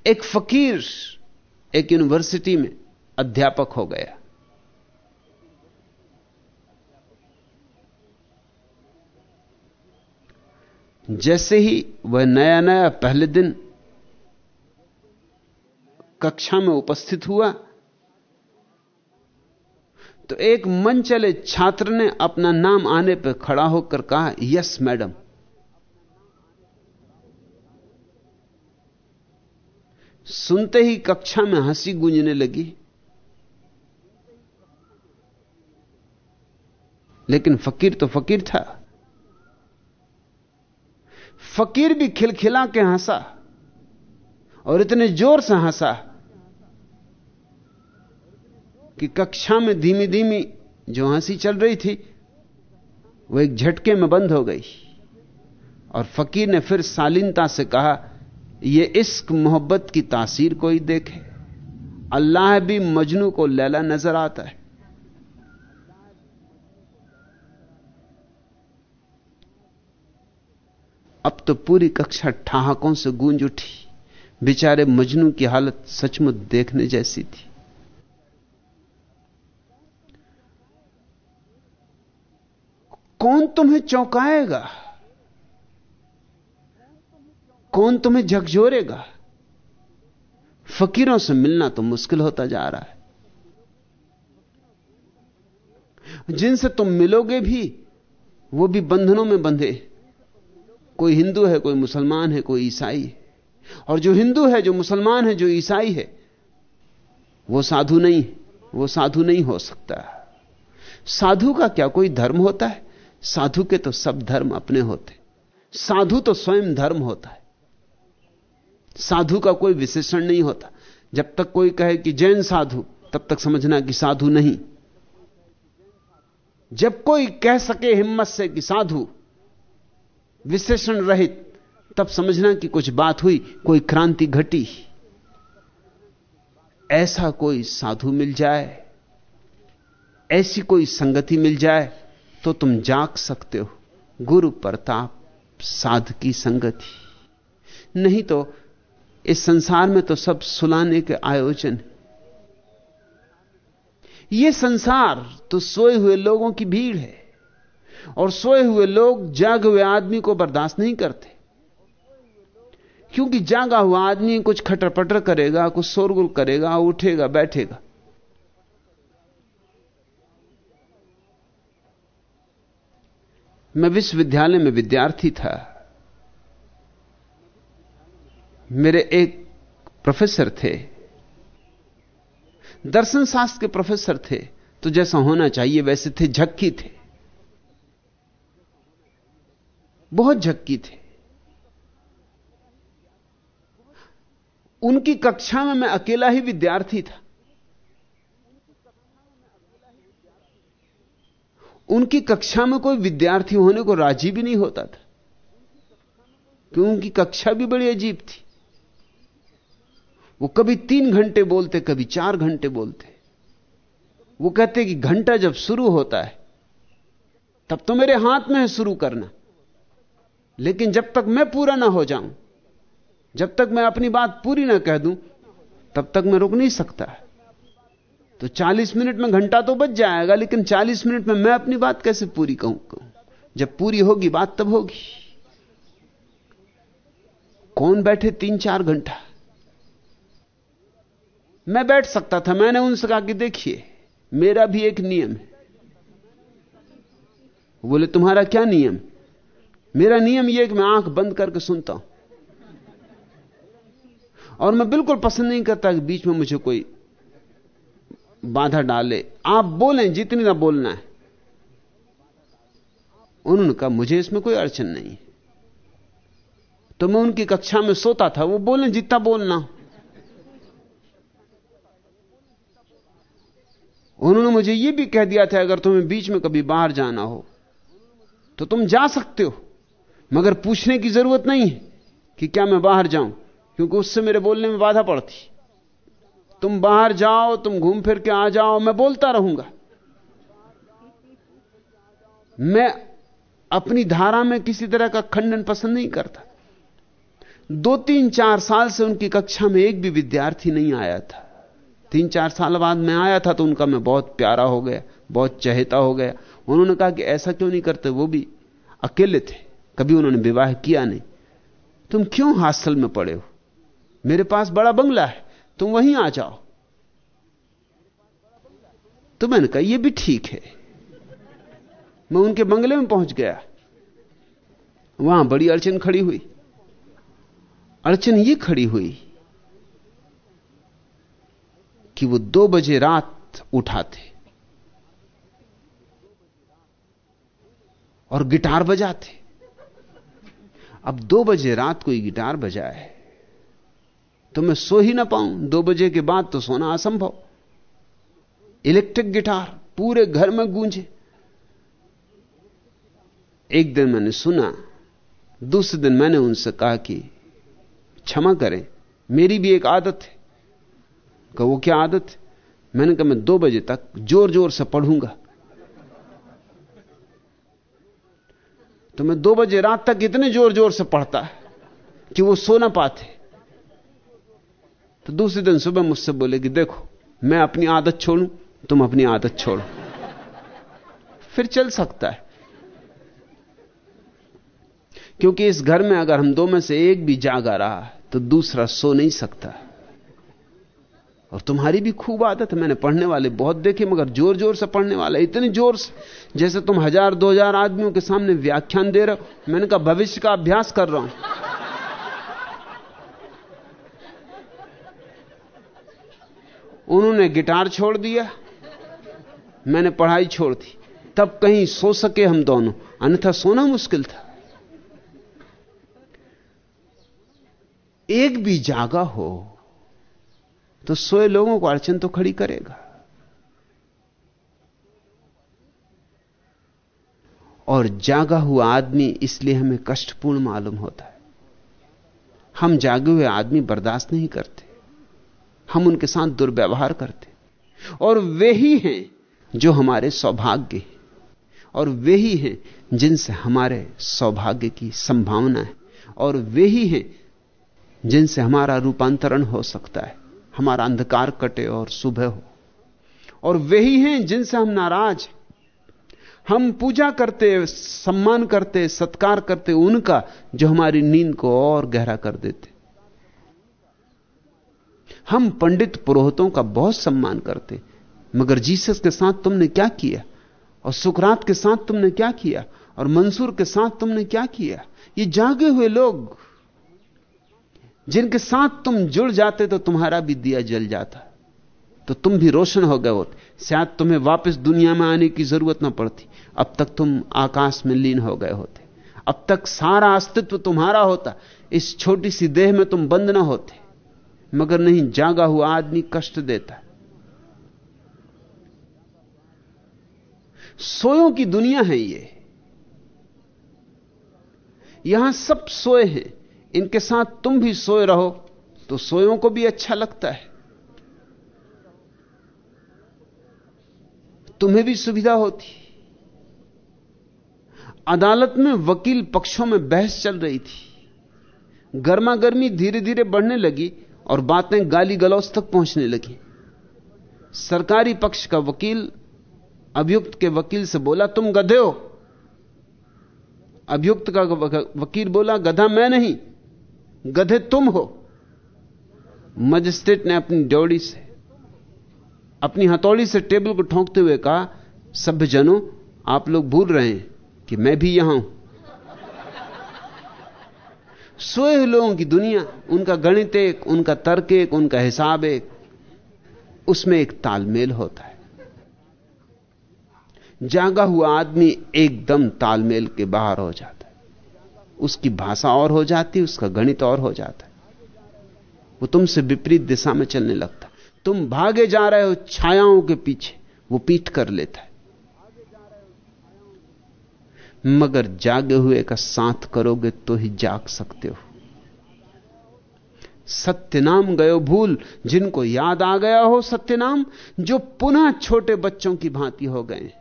एक फकीर एक यूनिवर्सिटी में अध्यापक हो गया। जैसे ही वह नया नया पहले दिन कक्षा में उपस्थित हुआ तो एक मन चले छात्र ने अपना नाम आने पर खड़ा होकर कहा, यस, मैडम। सुनते ही कक्षा में हँसी गूंजने लगी। लेकिन फकीर तो फकीर था। फकीर भी खिलखिला के हंसा और इतने ज़ोर से हंसा कि कक्षा में धीमी धीमी जो हँसी चल रही थी, वो एक झटके में बंद हो गई। और फकीर ने फिर शालीनता से कहा यह इश्क मोहब्बत की तासीर कोई देखे। अल्लाह भी मजनू को लैला नज़र आता है। अब तो पूरी कक्षा ठहाकों से गूंज उठी। बेचारे मजनू की हालत सचमुच देखने जैसी थी। कौन तुम्हें चौंकाएगा? कौन तुम्हें झकझोरेगा? फकीरों से मिलना तो मुश्किल होता जा रहा है। जिनसे तुम मिलोगे भी, वो भी बंधनों में बंधे। कोई हिंदू है, कोई मुसलमान है, कोई ईसाई है। और जो हिंदू है, जो मुसलमान है, जो ईसाई है, वो साधु नहीं वो साधु नहीं हो सकता। साधु का क्या कोई धर्म होता है? साधु के तो सब धर्म अपने होते साधु तो स्वयं धर्म होता है। साधु का कोई विशेषण नहीं होता। जब तक कोई कहे कि जैन साधु, तब तक समझना कि साधु नहीं। जब कोई कह सके हिम्मत से कि साधु विशेषण रहित। तब समझना कि कुछ बात हुई, कोई क्रांति घटी। ऐसा कोई साधु मिल जाए, ऐसी कोई संगति मिल जाए तो तुम जाग सकते हो। गुरु प्रताप साध की संगति। नहीं तो इस संसार में तो सब सुलाने के आयोजन यह संसार तो सोए हुए लोगों की भीड़ है। और सोए हुए लोग, जाग हुए आदमी को बर्दाश्त नहीं करते। क्योंकि जागा हुआ आदमी कुछ खटर पटर करेगा, कुछ शोरगुल करेगा, उठेगा, बैठेगा। मैं विश्वविद्यालय में विद्यार्थी था। मेरे एक प्रोफेसर थे। दर्शन शास्त्र के प्रोफेसर थे। तो जैसा होना चाहिए, वैसे थे, झक्की थे। बहुत झक्की थे। उनकी कक्षा में मैं अकेला ही विद्यार्थी था। उनकी कक्षा में कोई विद्यार्थी होने को राज़ी भी नहीं होता था। क्योंकि उनकी कक्षा भी बड़ी अजीब थी। वो कभी तीन घंटे बोलते, कभी चार घंटे बोलते। वो कहते कि घंटा जब शुरू होता है, तब तो मेरे हाथ में है शुरू करना। लेकिन जब तक मैं पूरा ना हो जाऊँ, जब तक मैं अपनी बात पूरी ना कह दूँ, तब तक मैं रुक नहीं सकता। तो 40 मिनट में घंटा तो बच जाएगा, लेकिन 40 मिनट में मैं अपनी बात कैसे पूरी कहूँ कहूँ? जब पूरी होगी, बात तब होगी। कौन बैठे तीन चार घंटा? मैं बैठ सकता था, मैंने उनसे कहा कि देखिए, मेरा भी एक नियम है। बोले, तुम्हारा क्या नियम? मेरा नियम यह कि मैं आँख बंद करके सुनता हूँ। और मैं बिल्कुल पसंद नहीं करता कि बीच में मुझे कोई बाधा डाले। आप बोलें, जितनी ना बोलना है। उन्होंने कहा मुझे इसमें कोई अड़चन नहीं तो मैं उनकी कक्षा में सोता था, वो बोलें, जितना बोलना। उन्होंने मुझे यह भी कह दिया था, अगर तुम्हें बीच में कभी बाहर जाना हो तो तुम जा सकते हो। मगर पूछने की ज़रूरत नहीं है कि क्या मैं बाहर जाऊँ, क्योंकि उससे मेरे बोलने में बाधा पड़ती। तुम बाहर जाओ, तुम घूम फिर के आ जाओ, मैं बोलता रहूँगा। मैं अपनी धारा में किसी तरह का खंडन पसंद नहीं करता। दो तीन चार साल से उनकी कक्षा में एक भी विद्यार्थी नहीं आया था। तीन चार साल बाद मैं आया था तो उनका मैं बहुत प्यारा हो गया, बहुत चहेता हो गया। उन्होंने कहा कि ऐसा क्यों नहीं करते, वो भी अकेले थे। कभी उन्होंने विवाह किया नहीं। तुम क्यों हास्टल में पड़े हो? मेरे पास बड़ा बंगला है, तुम वहीं आ जाओ। तो मैंने कहा यह भी ठीक है। मैं उनके बंगले में पहुँच गया। वहाँ बड़ी अड़चन खड़ी हुई। अड़चन यह खड़ी हुई कि वो दो बजे रात उठाते और गिटार बजाते। अब दो बजे रात कोई गिटार बजाए तो मैं सो ही ना पाऊँ। दो बजे के बाद तो सोना असंभव। इलेक्ट्रिक गिटार पूरे घर में गूंजे। एक दिन मैंने सुना, दूसरे दिन मैंने उनसे कहा कि, क्षमा करें, मेरी भी एक आदत है। कहा, वो क्या आदत है? मैंने कहा, मैं दो बजे तक ज़ोर ज़ोर से पढ़ूँगा। तो मैं दो बजे रात तक इतने ज़ोर ज़ोर से पढ़ता कि वो सो ना पाते। तो दूसरे दिन सुबह मुझसे बोले कि देखो, मैं अपनी आदत छोड़ू, तुम अपनी आदत छोड़ो। फिर चल सकता है। क्योंकि इस घर में अगर हम दो में से एक भी जागा रहा तो दूसरा सो नहीं सकता। और तुम्हारी भी खूब आदत है। मैंने पढ़ने वाले बहुत देखे, मगर ज़ोर ज़ोर से पढ़ने वाले, इतने ज़ोर से, जैसे तुम हज़ार, दो हज़ार आदमियों के सामने व्याख्यान दे रहे हो। मैंने कहा, भविष्य का अभ्यास कर रहा हूँ। उन्होंने गिटार छोड़ दिया। मैंने पढ़ाई छोड़ दी। तब कहीं सो सके हम दोनों। अन्यथा सोना मुश्किल था। एक भी जागा हो तो सोए लोगों को अड़चन तो खड़ी करेगा। और जागा हुआ आदमी इसलिए हमें कष्टपूर्ण मालूम होता है। हम जागे हुए आदमी बर्दाश्त नहीं करते। हम उनके साथ दुर्व्यवहार करते। और वे ही हैं जो हमारे सौभाग्य हैं। और वे ही हैं जिनसे हमारे सौभाग्य की संभावना है। और वे ही हैं जिनसे हमारा रूपांतरण हो सकता है। हमारा अंधकार कटे और सुबह हो। और वे ही हैं जिनसे हम नाराज़ हम पूजा करते, सम्मान करते, सत्कार करते उनका, जो हमारी नींद को और गहरा कर देते। हम पंडित पुरोहितों का बहुत सम्मान करते, मगर जीसस के साथ तुमने क्या किया? और सुकरात के साथ तुमने क्या किया? और मंसूर के साथ तुमने क्या किया? ये जागे हुए लोग जिनके साथ तुम जुड़ जाते तो तुम्हारा भी दिया जल जाता। तो तुम भी रोशन हो गए होते। शायद तुम्हें वापस दुनिया में आने की ज़रूरत ना पड़ती। अब तक तुम आकाश में लीन हो गए होते। अब तक सारा अस्तित्व तुम्हारा होता। इस छोटी सी देह में तुम बंद ना होते। मगर नहीं, जागा हुआ आदमी कष्ट देता। सोयों की दुनिया है ये। यहाँ सब सोए हैं। इनके साथ तुम भी सोए रहो तो सोयों को भी अच्छा लगता है। तुम्हें भी सुविधा होती। अदालत में वकील पक्षों में बहस चल रही थी। गर्मा गर्मी धीरे धीरे बढ़ने लगी और बातें गाली गलौज तक पहुँचने लगी। सरकारी पक्ष का वकील, अभियुक्त के वकील से बोला, तुम गधे हो? अभियुक्त का वकील बोला, गधा मैं नहीं गधे तुम हो। मजिस्ट्रेट ने अपनी डोड़ी से, अपनी हथौड़ी से टेबल को ठोंकते हुए कहा सभ्य जनों आप लोग भूल रहे हैं कि मैं भी यहाँ हूँ। सोए लोगों की दुनिया, उनका गणित एक, उनका तर्क एक, उनका हिसाब एक, उसमें एक तालमेल होता है। जागा हुआ आदमी एकदम तालमेल के बाहर हो जाता उसकी भाषा और हो जाती, उसका गणित और हो जाता। है वो तुमसे विपरीत दिशा में चलने लगता। तुम भागे जा रहे हो छायाओं के पीछे, वो पीठ कर लेता है। मगर जागे हुए का साथ करोगे तो ही जाग सकते हो। सत्यनाम गयो भूल, जिनको याद आ गया हो सत्यनाम, जो पुनः छोटे बच्चों की भांति हो गए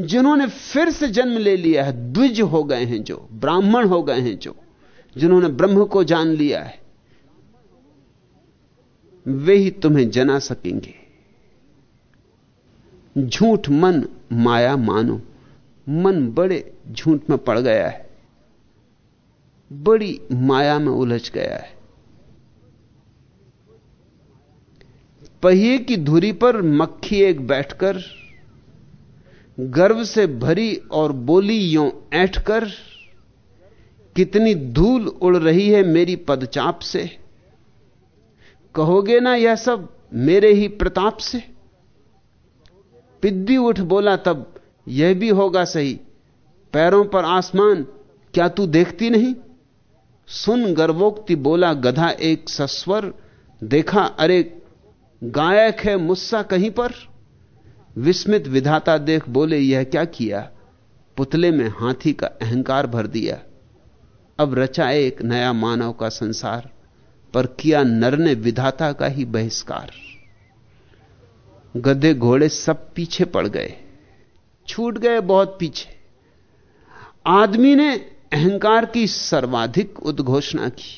जिन्होंने फिर से जन्म ले लिया है, द्विज हो गए हैं जो, ब्राह्मण हो गए हैं जो, जिन्होंने ब्रह्म को जान लिया है, वे ही तुम्हें जना सकेंगे। झूठ मन माया मानो, मन बड़े झूठ में पड़ गया है, बड़ी माया में उलझ गया है। पहिए की धुरी पर मक्खी एक बैठकर गर्व से भरी और बोली यो ऐठ कर कितनी धूल उड़ रही है मेरी पदचाप से। कहोगे ना यह सब मेरे ही प्रताप से? पिद्दी उठ बोला तब, यह भी होगा सही, पैरों पर आसमान, क्या तू देखती नहीं? सुन गर्वोक्ति बोला गधा एक सस्वर, देखा अरे गायक है मुस्सा कहीं पर? विस्मित विधाता देख बोले, यह क्या किया? पुतले में हाथी का अहंकार भर दिया। अब रचा एक नया मानव का संसार, पर किया नर ने विधाता का ही बहिष्कार। गधे घोड़े सब पीछे पड़ गए, छूट गए बहुत पीछे। आदमी ने अहंकार की सर्वाधिक उद्घोषणा की।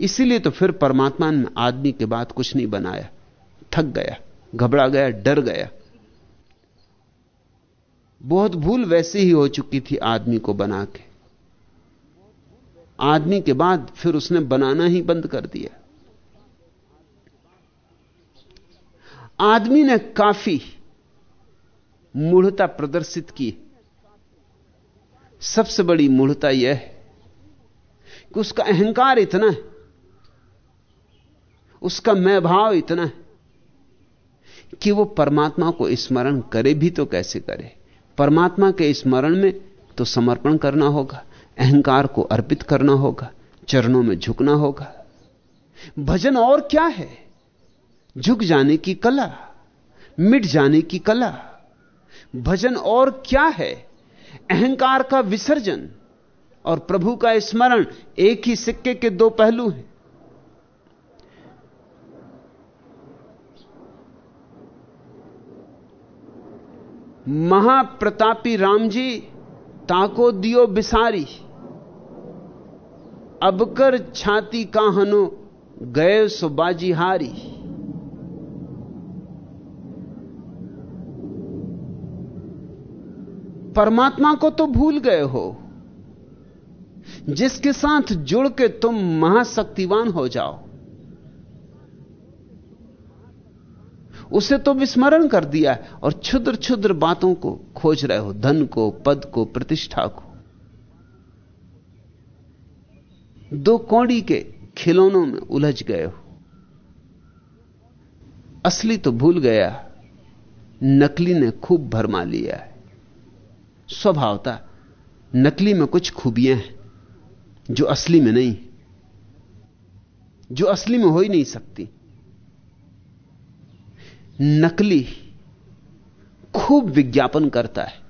इसीलिए तो फिर परमात्मा ने आदमी के बाद कुछ नहीं बनाया। थक गया, घबरा गया, डर गया। बहुत भूल वैसे ही हो चुकी थी आदमी को बना के आदमी के बाद फिर उसने बनाना ही बंद कर दिया। आदमी ने काफ़ी मूढ़ता प्रदर्शित की। सबसे बड़ी मूढ़ता यह है कि उसका अहंकार इतना है, उसका मैं भाव इतना है। कि वो परमात्मा को स्मरण करे भी तो कैसे करे? परमात्मा के स्मरण में तो समर्पण करना होगा, अहंकार को अर्पित करना होगा, चरणों में झुकना होगा। भजन और क्या है? झुक जाने की कला, मिट जाने की कला। भजन और क्या है? अहंकार का विसर्जन और प्रभु का स्मरण एक ही सिक्के के दो पहलू हैं। महाप्रतापी राम जी ताको दियो बिसारी। अब कर छाती का हनो गए सुबाजी हारी। परमात्मा को तो भूल गए हो। जिसके साथ जुड़ के तुम महाशक्तिवान हो जाओ। उसे तो विस्मरण कर दिया है और क्षुद्र क्षुद्र बातों को खोज रहे हो, धन को, पद को, प्रतिष्ठा को। दो कौड़ी के खिलौनों में उलझ गए हो। असली तो भूल गया, नकली ने खूब भरमा लिया है। स्वभावता नकली में कुछ खूबियाँ हैं, जो असली में नहीं, जो असली में हो ही नहीं सकती। नकली खूब विज्ञापन करता है।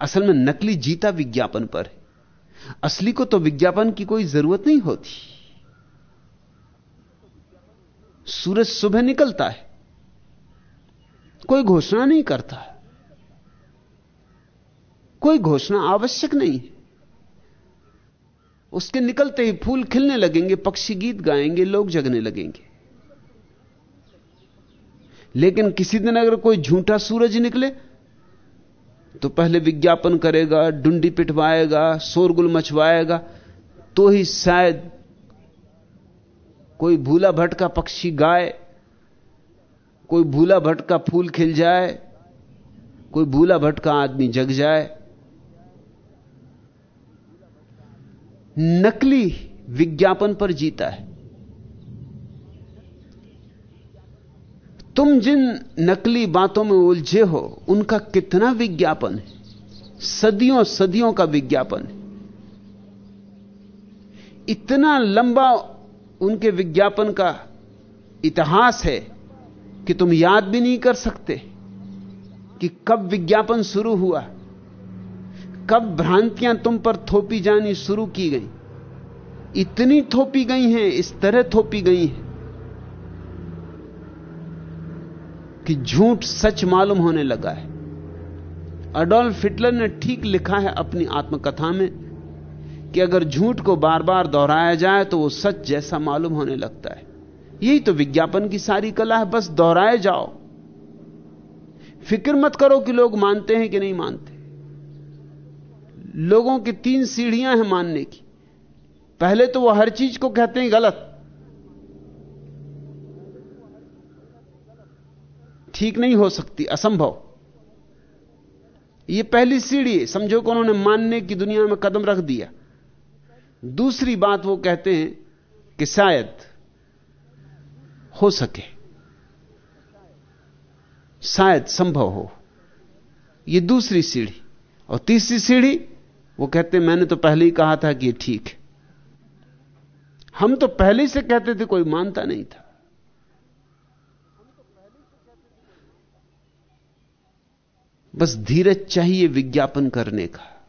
असल में नकली जीता विज्ञापन पर है। असली को तो विज्ञापन की कोई ज़रूरत नहीं होती। सूरज सुबह निकलता है। कोई घोषणा नहीं करता। कोई घोषणा आवश्यक नहीं। उसके निकलते ही फूल खिलने लगेंगे, पक्षी गीत गाएँगे, लोग जगने लगेंगे। लेकिन किसी दिन अगर कोई झूठा सूरज निकले तो पहले विज्ञापन करेगा, डुंडी पिटवाएगा, शोरगुल मचवाएगा तो ही शायद कोई भूला भटका पक्षी गाए, कोई भूला भटका फूल खिल जाए, कोई भूला भटका आदमी जग जाए। नकली विज्ञापन पर जीता है। तुम जिन नकली बातों में उलझे हो, उनका कितना विज्ञापन है? सदियों सदियों का विज्ञापन है। इतना लंबा उनके विज्ञापन का इतिहास है कि तुम याद भी नहीं कर सकते कि कब विज्ञापन शुरू हुआ, कब भ्रांतियाँ तुम पर थोपी जानी शुरू की गई। इतनी थोपी गई हैं, इस तरह थोपी गई हैं। कि झूठ सच मालूम होने लगा है। अडोल्फ हिटलर ने ठीक लिखा है अपनी आत्मकथा में कि अगर झूठ को बार बार दोहराया जाए तो वो सच जैसा मालूम होने लगता है। यही तो विज्ञापन की सारी कला है, बस दोहराए जाओ। फ़िक्र मत करो कि लोग मानते हैं कि नहीं मानते। लोगों की तीन सीढ़ियाँ हैं मानने की। पहले तो वो हर चीज़ को कहते हैं गलत। ठीक नहीं हो सकती, असंभव। यह पहली सीढ़ी, समझो कि उन्होंने मानने की दुनिया में कदम रख दिया। दूसरी बात वो कहते हैं कि शायद हो सके। शायद संभव हो। यह दूसरी सीढ़ी और तीसरी सीढ़ी, वो कहते मैंने तो पहले ही कहा था कि ठीक है। हम तो पहले से कहते थे, कोई मानता नहीं था। बस धीरज चाहिए विज्ञापन करने का।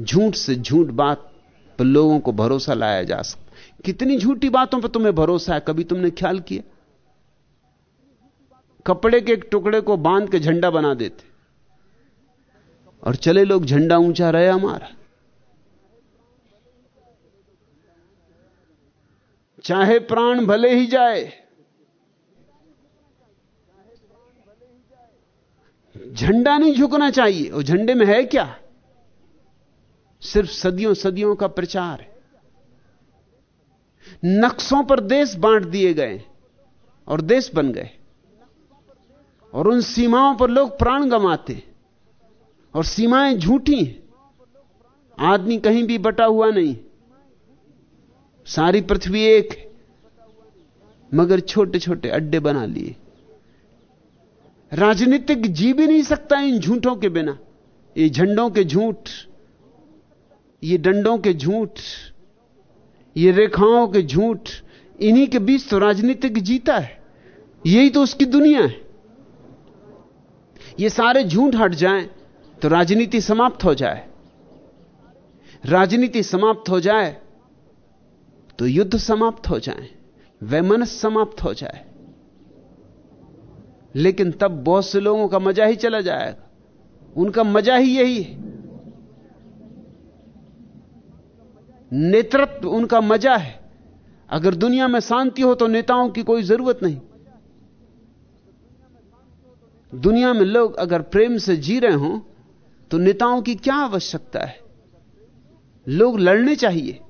झूठ से झूठ बात पर लोगों को भरोसा लाया जा सकता कितनी झूठी बातों पर तुम्हें भरोसा है? कभी तुमने ख्याल किया? कपड़े के एक टुकड़े को बाँध के झंडा बना देते। और चले लोग, झंडा ऊँचा रहे हमारा। चाहे प्राण भले ही जाए झंडा नहीं झुकना चाहिए। और झंडे में है क्या? सिर्फ़ सदियों सदियों का प्रचार है। नक्शों पर देश बांट दिए गए और देश बन गए। और उन सीमाओं पर लोग प्राण गंवाते और सीमाएँ झूठी आदमी कहीं भी बटा हुआ नहीं। सारी पृथ्वी एक मगर छोटे छोटे अड्डे बना लिए। राजनीतिक जी भी नहीं सकता इन झूठों के बिना। ये झंडों के झूठ, ये डंडों के झूठ, ये रेखाओं के झूठ, इन्हीं के बीच तो राजनीतिक जीता है। यही तो उसकी दुनिया है। ये सारे झूठ हट जाएँ तो राजनीति समाप्त हो जाए। राजनीति समाप्त हो जाए तो युद्ध समाप्त हो जाए, वैमनस समाप्त हो जाए। लेकिन तब बहुत से लोगों का मज़ा ही चला जाएगा। उनका मज़ा ही यही है। नेतृत्व उनका मज़ा है। अगर दुनिया में शांति हो तो नेताओं की कोई ज़रूरत नहीं। दुनिया में लोग अगर प्रेम से जी रहे हों तो नेताओं की क्या आवश्यकता है? लोग लड़ने चाहिए।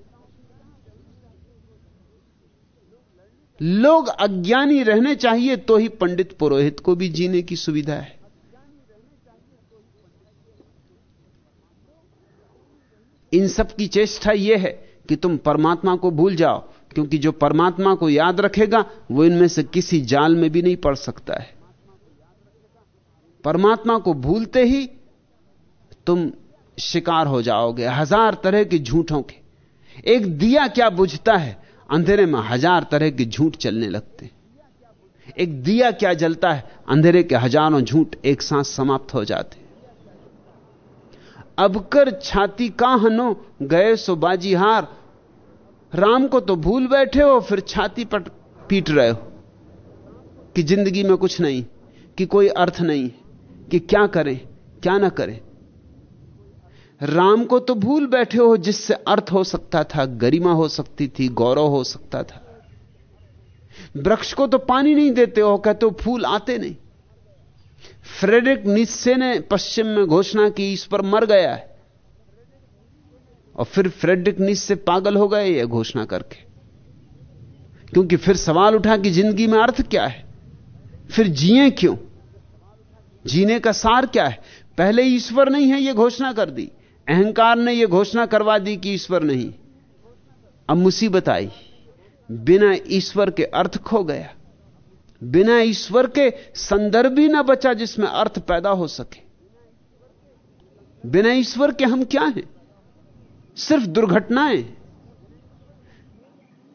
लोग अज्ञानी रहने चाहिए तो ही पंडित पुरोहित को भी जीने की सुविधा है। इन सब की चेष्टा यह है कि तुम परमात्मा को भूल जाओ, क्योंकि जो परमात्मा को याद रखेगा, वो इनमें से किसी जाल में भी नहीं पड़ सकता है। परमात्मा को भूलते ही तुम शिकार हो जाओगे, हज़ार तरह के झूठों के। एक दिया क्या बुझता है? अंधेरे में हज़ार तरह के झूठ चलने लगते एक दिया क्या जलता है? अंधेरे के हज़ारों झूठ एक साथ समाप्त हो जाते अब कर छाती का हनो गए सो बाजी हार। राम को तो भूल बैठे हो, फिर छाती पर पीट रहे हो। कि ज़िंदगी में कुछ नहीं, कि कोई अर्थ नहीं, कि क्या करें, क्या ना करें। राम को तो भूल बैठे हो जिससे अर्थ हो सकता था, गरिमा हो सकती थी, गौरव हो सकता था। वृक्ष को तो पानी नहीं देते हो कहते हो फूल आते नहीं। फ्रेडरिक निस्से ने पश्चिम में घोषणा की पर मर गया है। और फिर फ्रेडरिक निस्से पागल हो गए यह घोषणा करके। क्योंकि फिर सवाल उठा कि ज़िंदगी में अर्थ क्या है? फिर जिए क्यों? जीने का सार क्या है? पहले ईश्वर नहीं है यह घोषणा कर दी। अहंकार ने यह घोषणा करवा दी कि ईश्वर नहीं। अब मुसीबत आई। बिना ईश्वर के अर्थ खो गया। बिना ईश्वर के संदर्भ ही ना बचा जिसमें अर्थ पैदा हो सके। बिना ईश्वर के हम क्या हैं? सिर्फ़ दुर्घटनाएँ।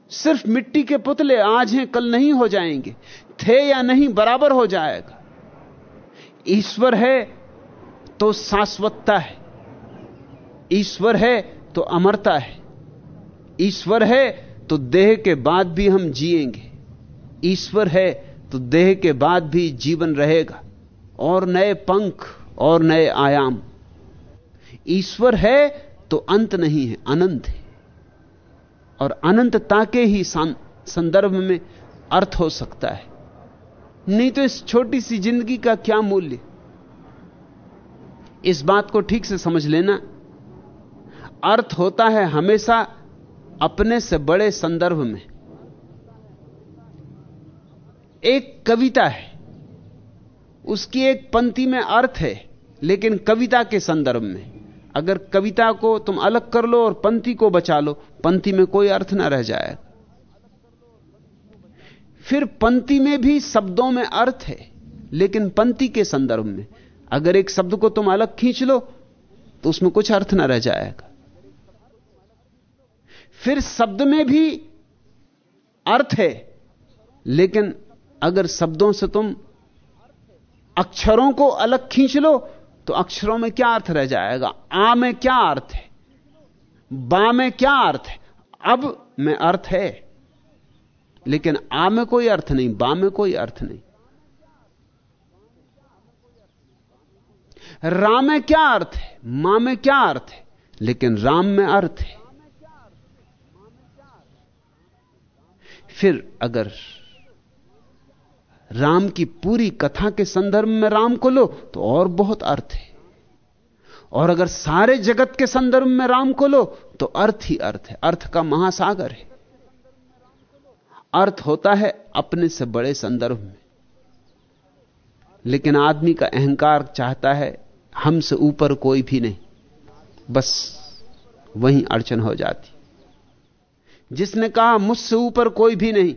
सिर्फ़ मिट्टी के पुतले आज हैं, कल नहीं हो जाएँगे। थे या नहीं, बराबर हो जाएगा। ईश्वर है तो शाश्वतता है। ईश्वर है तो अमरता है। ईश्वर है तो देह के बाद भी हम जिएँगे। ईश्वर है तो देह के बाद भी जीवन रहेगा। और नए पंख, और नए आयाम। ईश्वर है तो अंत नहीं है, अनंत है। और अनंतता के ही संदर्भ में अर्थ हो सकता है। नहीं तो इस छोटी सी ज़िंदगी का क्या मूल्य? इस बात को ठीक से समझ लेना। अर्थ होता है हमेशा अपने से बड़े संदर्भ में। एक कविता है। उसकी एक पंक्ति में अर्थ है, लेकिन कविता के संदर्भ में। अगर कविता को तुम अलग कर लो और पंक्ति को बचा लो, पंक्ति में कोई अर्थ ना रह जाएगा फिर पंक्ति में भी शब्दों में अर्थ है, लेकिन पंक्ति के संदर्भ में। अगर एक शब्द को तुम अलग खींच लो तो उसमें कुछ अर्थ ना रह जाएगा। फिर शब्द में भी अर्थ है, लेकिन अगर शब्दों से तुम अक्षरों को अलग खींच लो तो अक्षरों में क्या अर्थ रह जाएगा? आ में क्या अर्थ है? बा में क्या अर्थ है? अब में अर्थ है, लेकिन आ में कोई अर्थ नहीं, बा में कोई अर्थ नहीं। राम में क्या अर्थ है? माँ में क्या अर्थ है? लेकिन राम में अर्थ है। फिर अगर राम की पूरी कथा के संदर्भ में राम को लो तो और बहुत अर्थ है। और अगर सारे जगत के संदर्भ में राम को लो तो अर्थ ही अर्थ है। अर्थ का महासागर है। अर्थ होता है अपने से बड़े संदर्भ में। लेकिन आदमी का अहंकार चाहता है, हमसे ऊपर कोई भी नहीं। बस वहीं अड़चन हो जाती। जिसने कहा, मुझसे ऊपर कोई भी नहीं,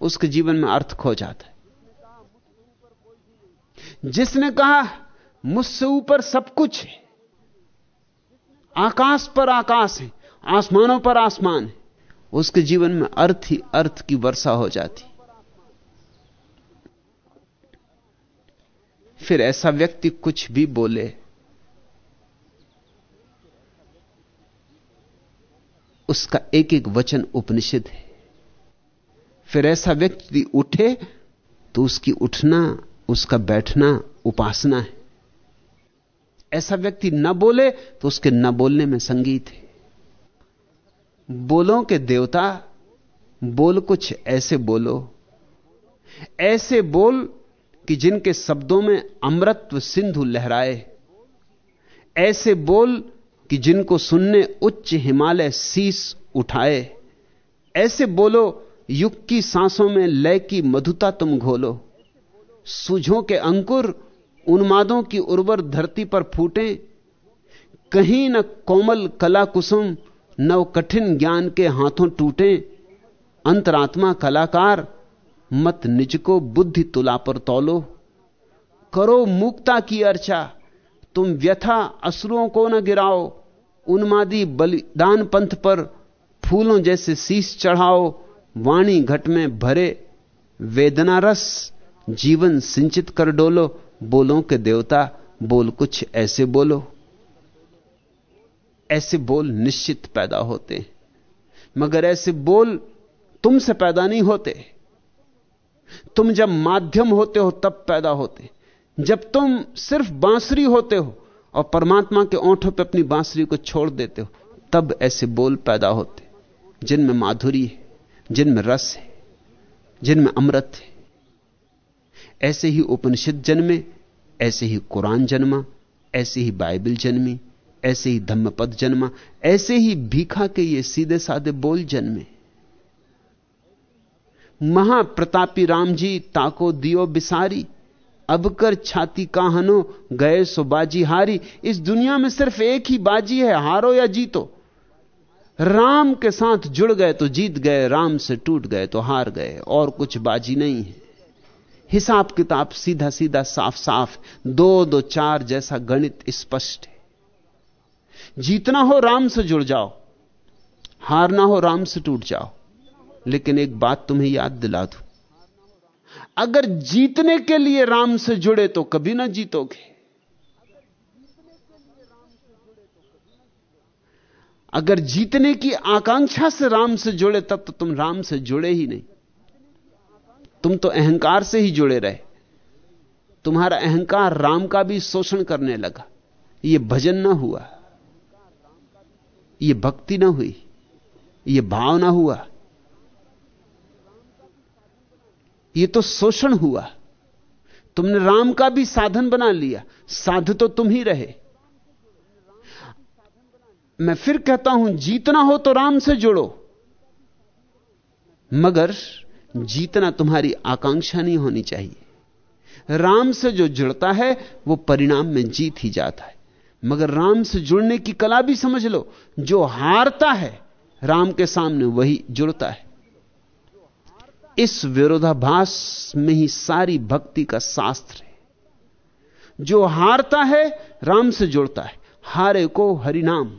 उसके जीवन में अर्थ खो जाता है। जिसने कहा, मुझसे ऊपर सब कुछ है, आकाश पर आकाश है, आसमानों पर आसमान है, उसके जीवन में अर्थ ही अर्थ की वर्षा हो जाती। फिर ऐसा व्यक्ति कुछ भी बोले उसका एक एक वचन उपनिषद है। फिर ऐसा व्यक्ति उठे तो उसकी उठना, उसका बैठना उपासना है। ऐसा व्यक्ति न बोले तो उसके न बोलने में संगीत है। बोलों के देवता, बोल कुछ ऐसे बोलो। ऐसे बोल कि जिनके शब्दों में अमृतत्व सिंधु लहराए। ऐसे बोल कि जिनको सुनने उच्च हिमालय शीस उठाए, ऐसे बोलो, युग की सांसों में लय की मधुता तुम घोलो। सूझों के अंकुर उन्मादों की उर्वर धरती पर फूटे, कहीं न कोमल कला कुसुम नव कठिन ज्ञान के हाथों टूटे। अंतरात्मा कलाकार, मत निज को बुद्धि तुला पर तोलो। करो मुक्ता की अर्चा, तुम व्यथा असुरों को न गिराओ। उन्मादी बलिदान पंथ पर फूलों जैसे शीश चढ़ाओ, वाणी घट में भरे वेदना रस जीवन सिंचित कर डोलो, बोलो के देवता, बोल कुछ ऐसे बोलो। ऐसे बोल निश्चित पैदा होते। मगर ऐसे बोल तुमसे पैदा नहीं होते। तुम जब माध्यम होते हो, तब पैदा होते। जब तुम सिर्फ़ बांसुरी होते हो और परमात्मा के ओंठों पर अपनी बांसुरी को छोड़ देते हो, तब ऐसे बोल पैदा होते। जिनमें माधुरी है जिनमें रस है जिनमें अमृत है। ऐसे ही उपनिषद जन्मे, ऐसे ही कुरान जन्मा, ऐसे ही बाइबल जन्मी, ऐसे ही धम्मपद जन्मा, ऐसे ही भीखा के ये सीधे साधे बोल जन्मे। महाप्रतापी राम जी, ताको दियो बिसारी अब कर छाती काहनो, गए सो बाजी हारी। इस दुनिया में सिर्फ़ एक ही बाजी है, हारो या जीतो। राम के साथ जुड़ गए तो जीत गए, राम से टूट गए तो हार गए, और कुछ बाजी नहीं है। हिसाब किताब सीधा सीधा साफ़ साफ़ दो दो चार जैसा गणित स्पष्ट है। जीतना हो राम से जुड़ जाओ, हारना हो राम से टूट जाओ, लेकिन एक बात तुम्हें याद दिला दू। अगर जीतने के लिए राम से जुड़े तो कभी ना जीतोगे। अगर जीतने की आकांक्षा से राम से जुड़े, तब तो तुम राम से जुड़े ही नहीं। तुम तो अहंकार से ही जुड़े रहे। तुम्हारा अहंकार राम का भी शोषण करने लगा। यह भजन ना हुआ। यह भक्ति ना हुई। यह भाव ना हुआ। यह तो शोषण हुआ। तुमने राम का भी साधन बना लिया। साध तो तुम ही रहे। मैं फिर कहता हूँ, जीतना हो तो राम से जुड़ो। मगर जीतना तुम्हारी आकांक्षा नहीं होनी चाहिए। राम से जो जुड़ता है, वो परिणाम में जीत ही जाता है। मगर राम से जुड़ने की कला भी समझ लो। जो हारता है, राम के सामने वही जुड़ता है। इस विरोधाभास में ही सारी भक्ति का शास्त्र है। जो हारता है, राम से जुड़ता है। हारे को हरिनाम।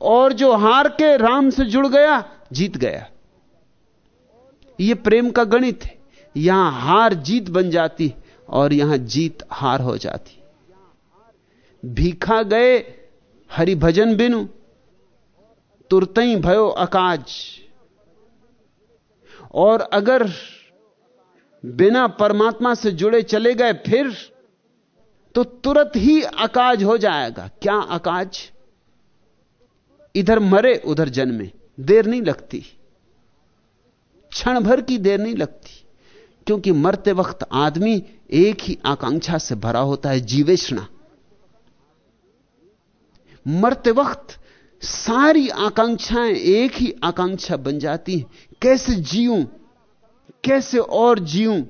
और जो हार के राम से जुड़ गया, जीत गया। यह प्रेम का गणित है। यहाँ हार जीत बन जाती और यहाँ जीत हार हो जाती। भीखा गए हरिभजन बिनु, तुरतई भयो अकाज। और अगर बिना परमात्मा से जुड़े चले गए फिर तो तुरंत ही अकाज हो जाएगा। क्या अकाज? इधर मरे, उधर जन्मे। देर नहीं लगती। क्षण भर की देर नहीं लगती। क्योंकि मरते वक्त आदमी एक ही आकांक्षा से भरा होता है जीवेशना मरते वक्त सारी आकांक्षाएँ एक ही आकांक्षा बन जाती हैं। कैसे जीऊं? कैसे और जीऊं?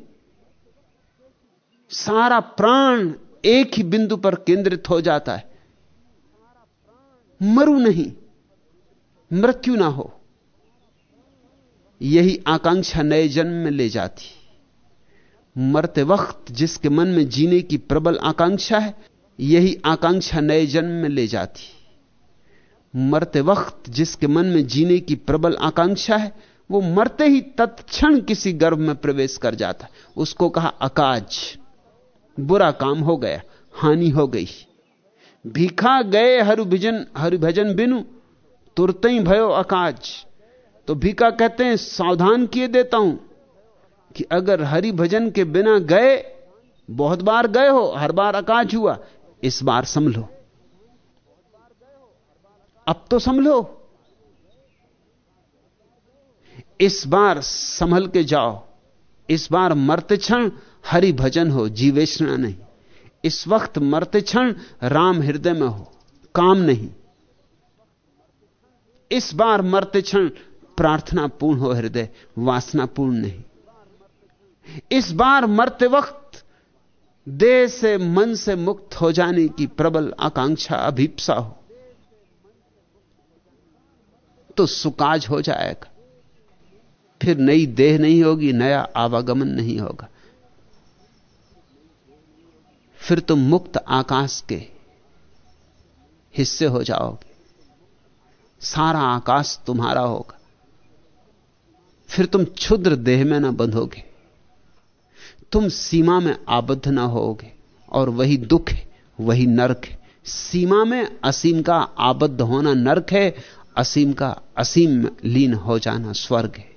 सारा प्राण एक ही बिंदु पर केंद्रित हो जाता है। मरू नहीं, मृत्यु ना हो। यही आकांक्षा नए जन्म में ले जाती मरते वक्त जिसके मन में जीने की प्रबल आकांक्षा है, यही आकांक्षा नए जन्म में ले जाती मरते वक्त जिसके मन में जीने की प्रबल आकांक्षा है, वो मरते ही तत्क्षण किसी गर्भ में प्रवेश कर जाता उसको कहा, अकाज, बुरा काम हो गया, हानि हो गई। भीखा गए हरिभजन हरिभजन बिनु, तुरते ही भयो अकाज। तो भीखा कहते हैं, सावधान किए देता हूँ कि अगर हरि भजन के बिना गए, बहुत बार गए हो, हर बार अकाज हुआ, इस बार संभलो। अब तो संभलो। इस बार संभल के जाओ। इस बार मरते क्षण हरि भजन हो जीवेशना नहीं। इस वक्त मरते क्षण राम हृदय में हो, काम नहीं। इस बार मरते क्षण प्रार्थना पूर्ण हो, हृदय वासना पूर्ण नहीं। इस बार मरते वक्त देह से मन से मुक्त हो जाने की प्रबल आकांक्षा अभिप्सा हो। तो सुकाज हो जाएगा। फिर नई देह नहीं होगी, नया आवागमन नहीं होगा। फिर तुम मुक्त आकाश के हिस्से हो जाओगे। सारा आकाश तुम्हारा होगा। फिर तुम क्षुद्र देह में ना बंधोगे। तुम सीमा में आबद्ध ना होगे, और वही दुख है, वही नरक है। सीमा में असीम का आबद्ध होना नरक है असीम का असीम लीन हो जाना स्वर्ग है।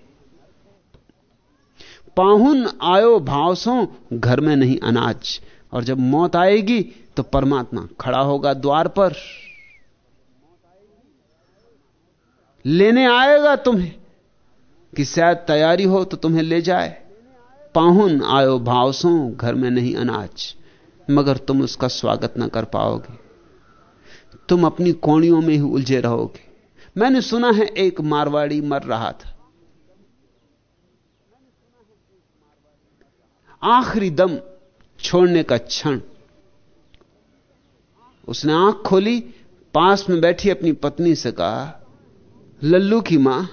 पाहुन आयो भाव सो, घर में नहीं अनाज। और जब मौत आएगी तो परमात्मा खड़ा होगा द्वार पर। लेने आएगा तुम्हें कि शायद तैयारी हो तो तुम्हें ले जाए। पाहुन आयो भाव सो, घर में नहीं अनाज। मगर तुम उसका स्वागत ना कर पाओगे। तुम अपनी कोणियों में ही उलझे रहोगे। मैंने सुना है एक मारवाड़ी मर रहा था। आखिरी दम छोड़ने का क्षण। उसने आँख खोली, पास में बैठी अपनी पत्नी से कहा, लल्लू की माँ,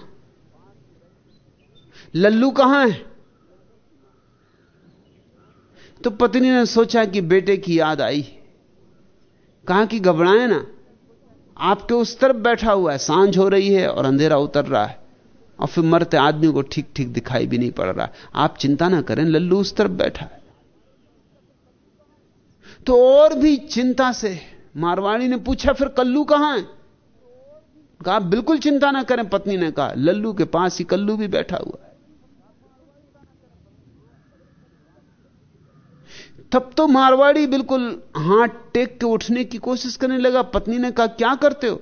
लल्लू कहाँ है? तो पत्नी ने सोचा कि बेटे की याद आई। कहा कि घबराए ना। आपके उस तरफ़ बैठा हुआ है, साँझ हो रही है और अंधेरा उतर रहा है। और फिर मरते आदमी को ठीक ठीक दिखाई भी नहीं पड़ रहा। आप चिंता ना करें, लल्लू उस तरफ़ बैठा है। तो और भी चिंता से मारवाड़ी ने पूछा, फिर कल्लू कहाँ है? कहा बिल्कुल चिंता ना करें, पत्नी ने कहा, लल्लू के पास ही कल्लू भी बैठा हुआ है। तब तो मारवाड़ी बिल्कुल हाथ टेक के उठने की कोशिश करने लगा। पत्नी ने कहा, क्या करते हो?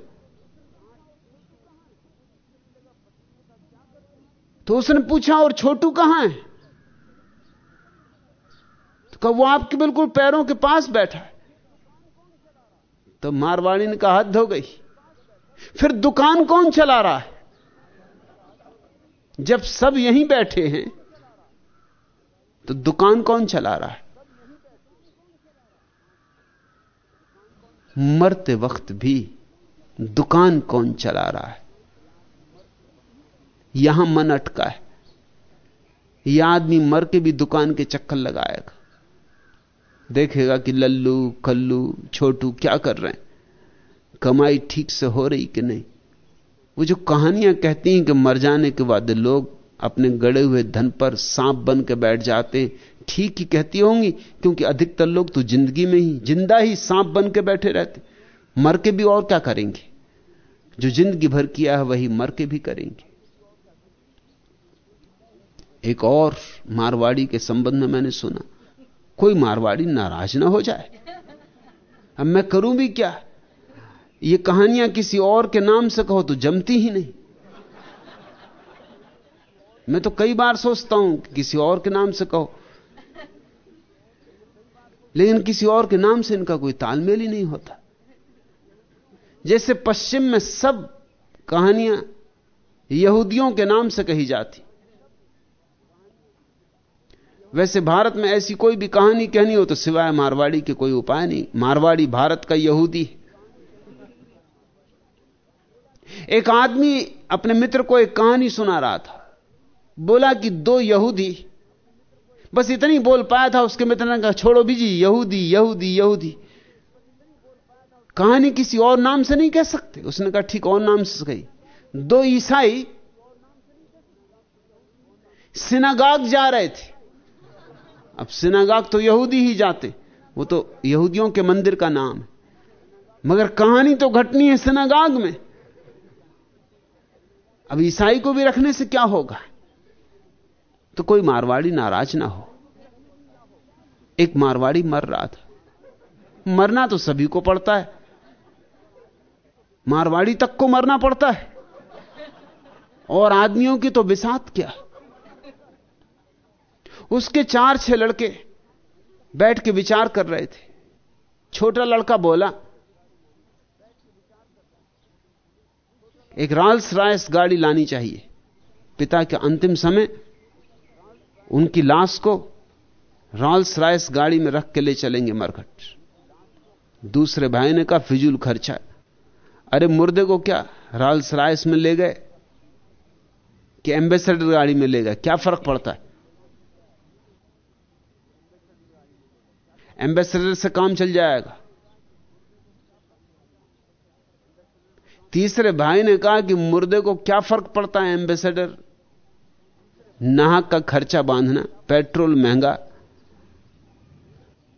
तो उसने पूछा, और छोटू कहाँ है? तो कहा, वो आपके बिल्कुल पैरों के पास बैठा है। तो मारवाड़ी ने कहा, हद हो गई। फिर दुकान कौन चला रहा है? जब सब यहीं बैठे हैं तो दुकान कौन चला रहा है? मरते वक्त भी दुकान कौन चला रहा है? यहाँ मन अटका है। यह आदमी मर के भी दुकान के चक्कर लगाएगा। देखेगा कि लल्लू, कल्लू, छोटू क्या कर रहे हैं? कमाई ठीक से हो रही कि नहीं? वो जो कहानियाँ कहती हैं कि मर जाने के बाद लोग अपने गड़े हुए धन पर सांप बन के बैठ जाते ठीक ही कहती होंगी, क्योंकि अधिकतर लोग तो ज़िंदगी में ही, ज़िंदा ही सांप बन के बैठे रहते। मर के भी और क्या करेंगे? जो ज़िंदगी भर किया है, वही मर के भी करेंगे। एक और मारवाड़ी के संबंध में मैंने सुना, कोई मारवाड़ी नाराज़ ना हो जाए। अब मैं करूँ भी क्या? ये कहानियाँ किसी और के नाम से कहो तो जमती ही नहीं। मैं तो कई बार सोचता हूँ कि किसी और के नाम से कहो लेकिन किसी और के नाम से इनका कोई तालमेल ही नहीं होता। जैसे पश्चिम में सब कहानियाँ यहूदियों के नाम से कही जाती। वैसे भारत में ऐसी कोई भी कहानी कहनी हो तो सिवाय मारवाड़ी के कोई उपाय नहीं। मारवाड़ी भारत का यहूदी एक आदमी अपने मित्र को एक कहानी सुना रहा था। बोला कि दो यहूदी बस इतनी बोल पाया था, उसके मित्र ने कहा, छोड़ो बीजी, यहूदी यहूदी यहूदी। कहानी किसी और नाम से नहीं कह सकते। उसने कहा, ठीक, और नाम से कही। दो ईसाई सिनागाग जा रहे थे। अब सिनागाग तो यहूदी ही जाते। वो तो यहूदियों के मंदिर का नाम है। मगर कहानी तो घटनी है सिनागाग में। अब ईसाई को भी रखने से क्या होगा? तो कोई मारवाड़ी नाराज़ ना हो। एक मारवाड़ी मर रहा था। मरना तो सभी को पड़ता है। मारवाड़ी तक को मरना पड़ता है। और आदमियों की तो बिसात क्या? उसके चार छह लड़के बैठ के विचार कर रहे थे। छोटा लड़का बोला, एक राल्स रायस गाड़ी लानी चाहिए। पिता के अंतिम समय उनकी लाश को रॉल्स राइस गाड़ी में रख के ले चलेंगे मरघट। दूसरे भाई ने कहा, फिजूल खर्चा। अरे मुर्दे को क्या रॉल्स राइस में ले गए? कि एम्बेसडर गाड़ी में ले गए? क्या फ़र्क पड़ता है? एम्बेसडर से काम चल जाएगा। तीसरे भाई ने कहा कि मुर्दे को क्या फ़र्क पड़ता है, एम्बेसडर? नाहक का खर्चा बांधना, पेट्रोल महँगा,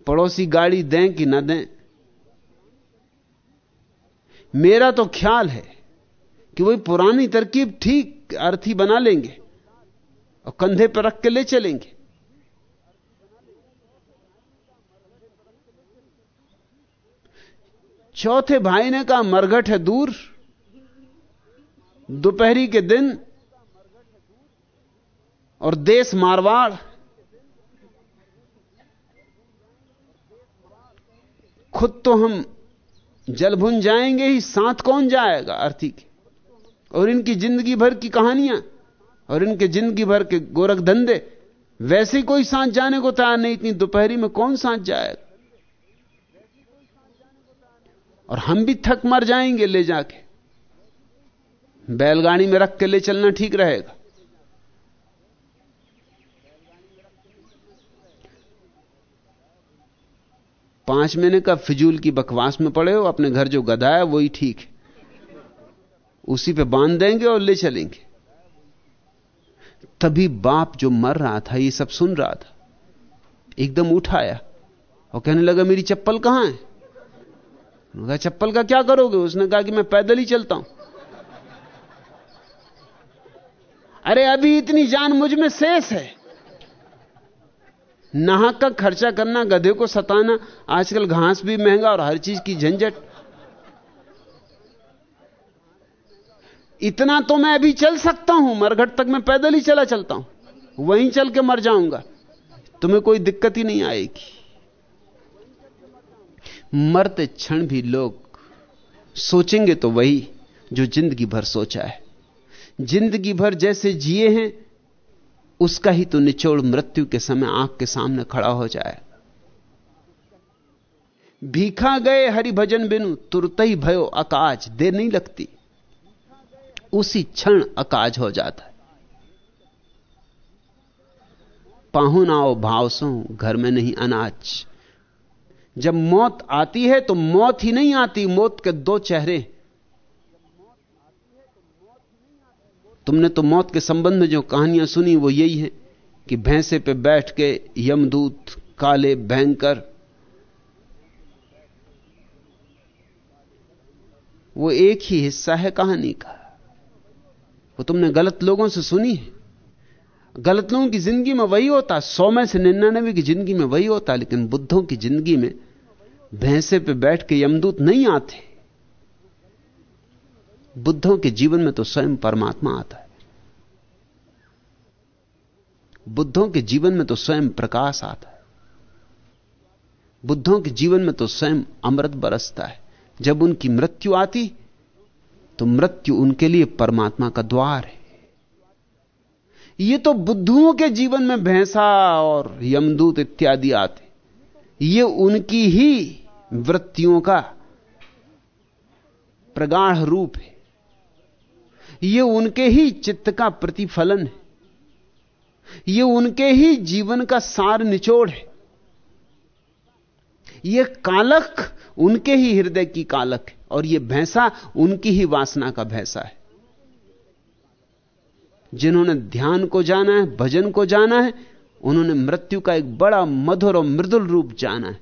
पड़ोसी गाड़ी दें कि ना दें? मेरा तो ख्याल है कि वही पुरानी तरकीब ठीक अर्थी बना लेंगे और कंधे पर रख के ले चलेंगे। चौथे भाई ने कहा मरघट है दूर। दोपहरी के दिन और देश मारवाड़ खुद तो हम जल भुन जाएँगे ही, साथ कौन जाएगा अर्थी के? और इनकी ज़िंदगी भर की कहानियाँ, और इनके ज़िंदगी भर के गोरख धंधे वैसे कोई साथ जाने को तैयार नहीं, इतनी दोपहरी में कौन साथ जाएगा? और हम भी थक मर जाएँगे ले जाके। बैलगाड़ी में रख के ले चलना ठीक रहेगा। पाँच महीने का फिजूल की बकवास में पड़े हो, अपने घर जो गधा है वही ठीक है। उसी पे बाँध देंगे और ले चलेंगे। तभी बाप जो मर रहा था, ये सब सुन रहा था। एकदम उठाया और कहने लगा, मेरी चप्पल कहाँ है? कहा, चप्पल का क्या करोगे? उसने कहा कि, मैं पैदल ही चलता हूँ। अरे, अभी इतनी जान मुझमें शेष है। नाहक का खर्चा करना, गधे को सताना, आजकल घास भी महँगा और हर चीज़ की झंझट। इतना तो मैं अभी चल सकता हूँ, मरघट तक मैं पैदल ही चला चलता हूँ। वहीं चल के मर जाऊँगा। तुम्हें कोई दिक्कत ही नहीं आएगी। मरते क्षण भी लोग सोचेंगे तो वही जो ज़िंदगी भर सोचा है। ज़िंदगी भर जैसे जिए हैं उसका ही तो निचोड़ मृत्यु के समय आँख के सामने खड़ा हो जाए। भीखा गए हरि भजन बिनु, तुरत ही भयो अकाज, देर नहीं लगती। उसी क्षण अकाज हो जाता है। पाहुन आओ भाव सो, घर में नहीं अनाज। जब मौत आती है तो मौत ही नहीं आती, मौत के दो चेहरे। तुमने तो मौत के संबंध में जो कहानियाँ सुनी, वो यही है कि भैंसे पे बैठ के यमदूत, काले भयंकर, वो एक ही हिस्सा है कहानी का। वो तुमने गलत लोगों से सुनी है। गलत लोगों की ज़िंदगी में वही होता, सौ में से निन्यानवे की ज़िंदगी में वही होता, लेकिन बुद्धों की ज़िंदगी में भैंसे पे बैठ के यमदूत नहीं आते। बुद्धों के जीवन में तो स्वयं परमात्मा आता है। बुद्धों के जीवन में तो स्वयं प्रकाश आता है। बुद्धों के जीवन में तो स्वयं अमृत बरसता है। जब उनकी मृत्यु आती तो मृत्यु उनके लिए परमात्मा का द्वार है। ये तो बुद्धुओं के जीवन में भैंसा और यमदूत इत्यादि आते। ये उनकी ही वृत्तियों का प्रगाढ़ रूप है। ये उनके ही चित्त का प्रतिफलन है। ये उनके ही जीवन का सार निचोड़ है। ये कालक उनके ही हृदय की कालक है और ये भैंसा उनकी ही वासना का भैंसा है। जिन्होंने ध्यान को जाना है, भजन को जाना है, उन्होंने मृत्यु का एक बड़ा मधुर और मृदुल रूप जाना है।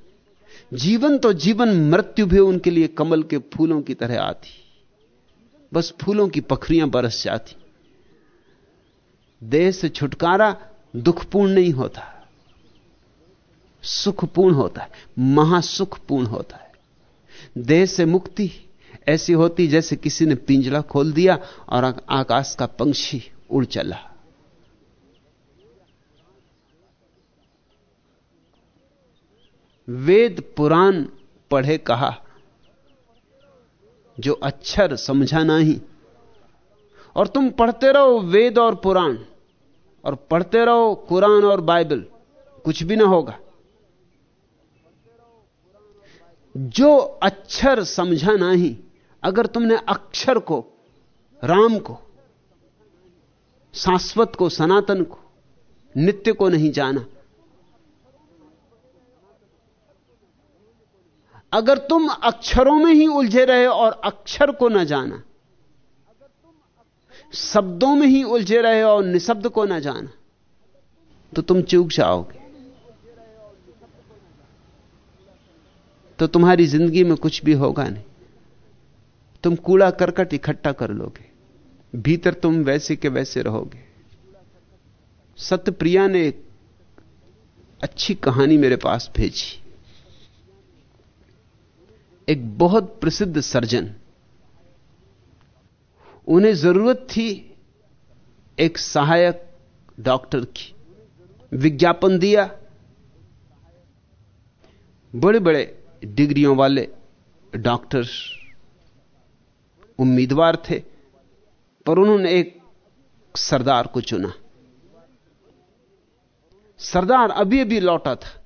जीवन तो जीवन, मृत्यु भी उनके लिए कमल के फूलों की तरह आती बस फूलों की पखरियाँ बरस जाती। देह से छुटकारा दुखपूर्ण नहीं होता। सुखपूर्ण होता है, महासुखपूर्ण होता है। देह से मुक्ति ऐसी होती जैसे किसी ने पिंजरा खोल दिया और आकाश का पंक्षी उड़ चला। वेद पुराण पढ़े कहा जो अक्षर समझा नहीं और तुम पढ़ते रहो वेद और पुराण, और पढ़ते रहो कुरान और बाइबल, कुछ भी ना होगा। जो अक्षर समझा नहीं अगर तुमने अक्षर को, राम को, शाश्वत को, सनातन को, नित्य को नहीं जाना अगर तुम अक्षरों में ही उलझे रहे और अक्षर को न जाना, शब्दों में ही उलझे रहे और निशब्द को न जाना तो तुम चूक जाओगे। तो तुम्हारी ज़िंदगी में कुछ भी होगा नहीं। तुम कूड़ा करकट इकट्ठा कर लोगे, भीतर तुम वैसे के वैसे रहोगे। सत्यप्रिया ने एक अच्छी कहानी मेरे पास भेजी। एक बहुत प्रसिद्ध सर्जन। उन्हें ज़रूरत थी एक सहायक डॉक्टर की। विज्ञापन दिया। बड़े बड़े डिग्रियों वाले डॉक्टर उम्मीदवार थे, पर उन्होंने एक सरदार को चुना। सरदार अभी अभी लौटा था।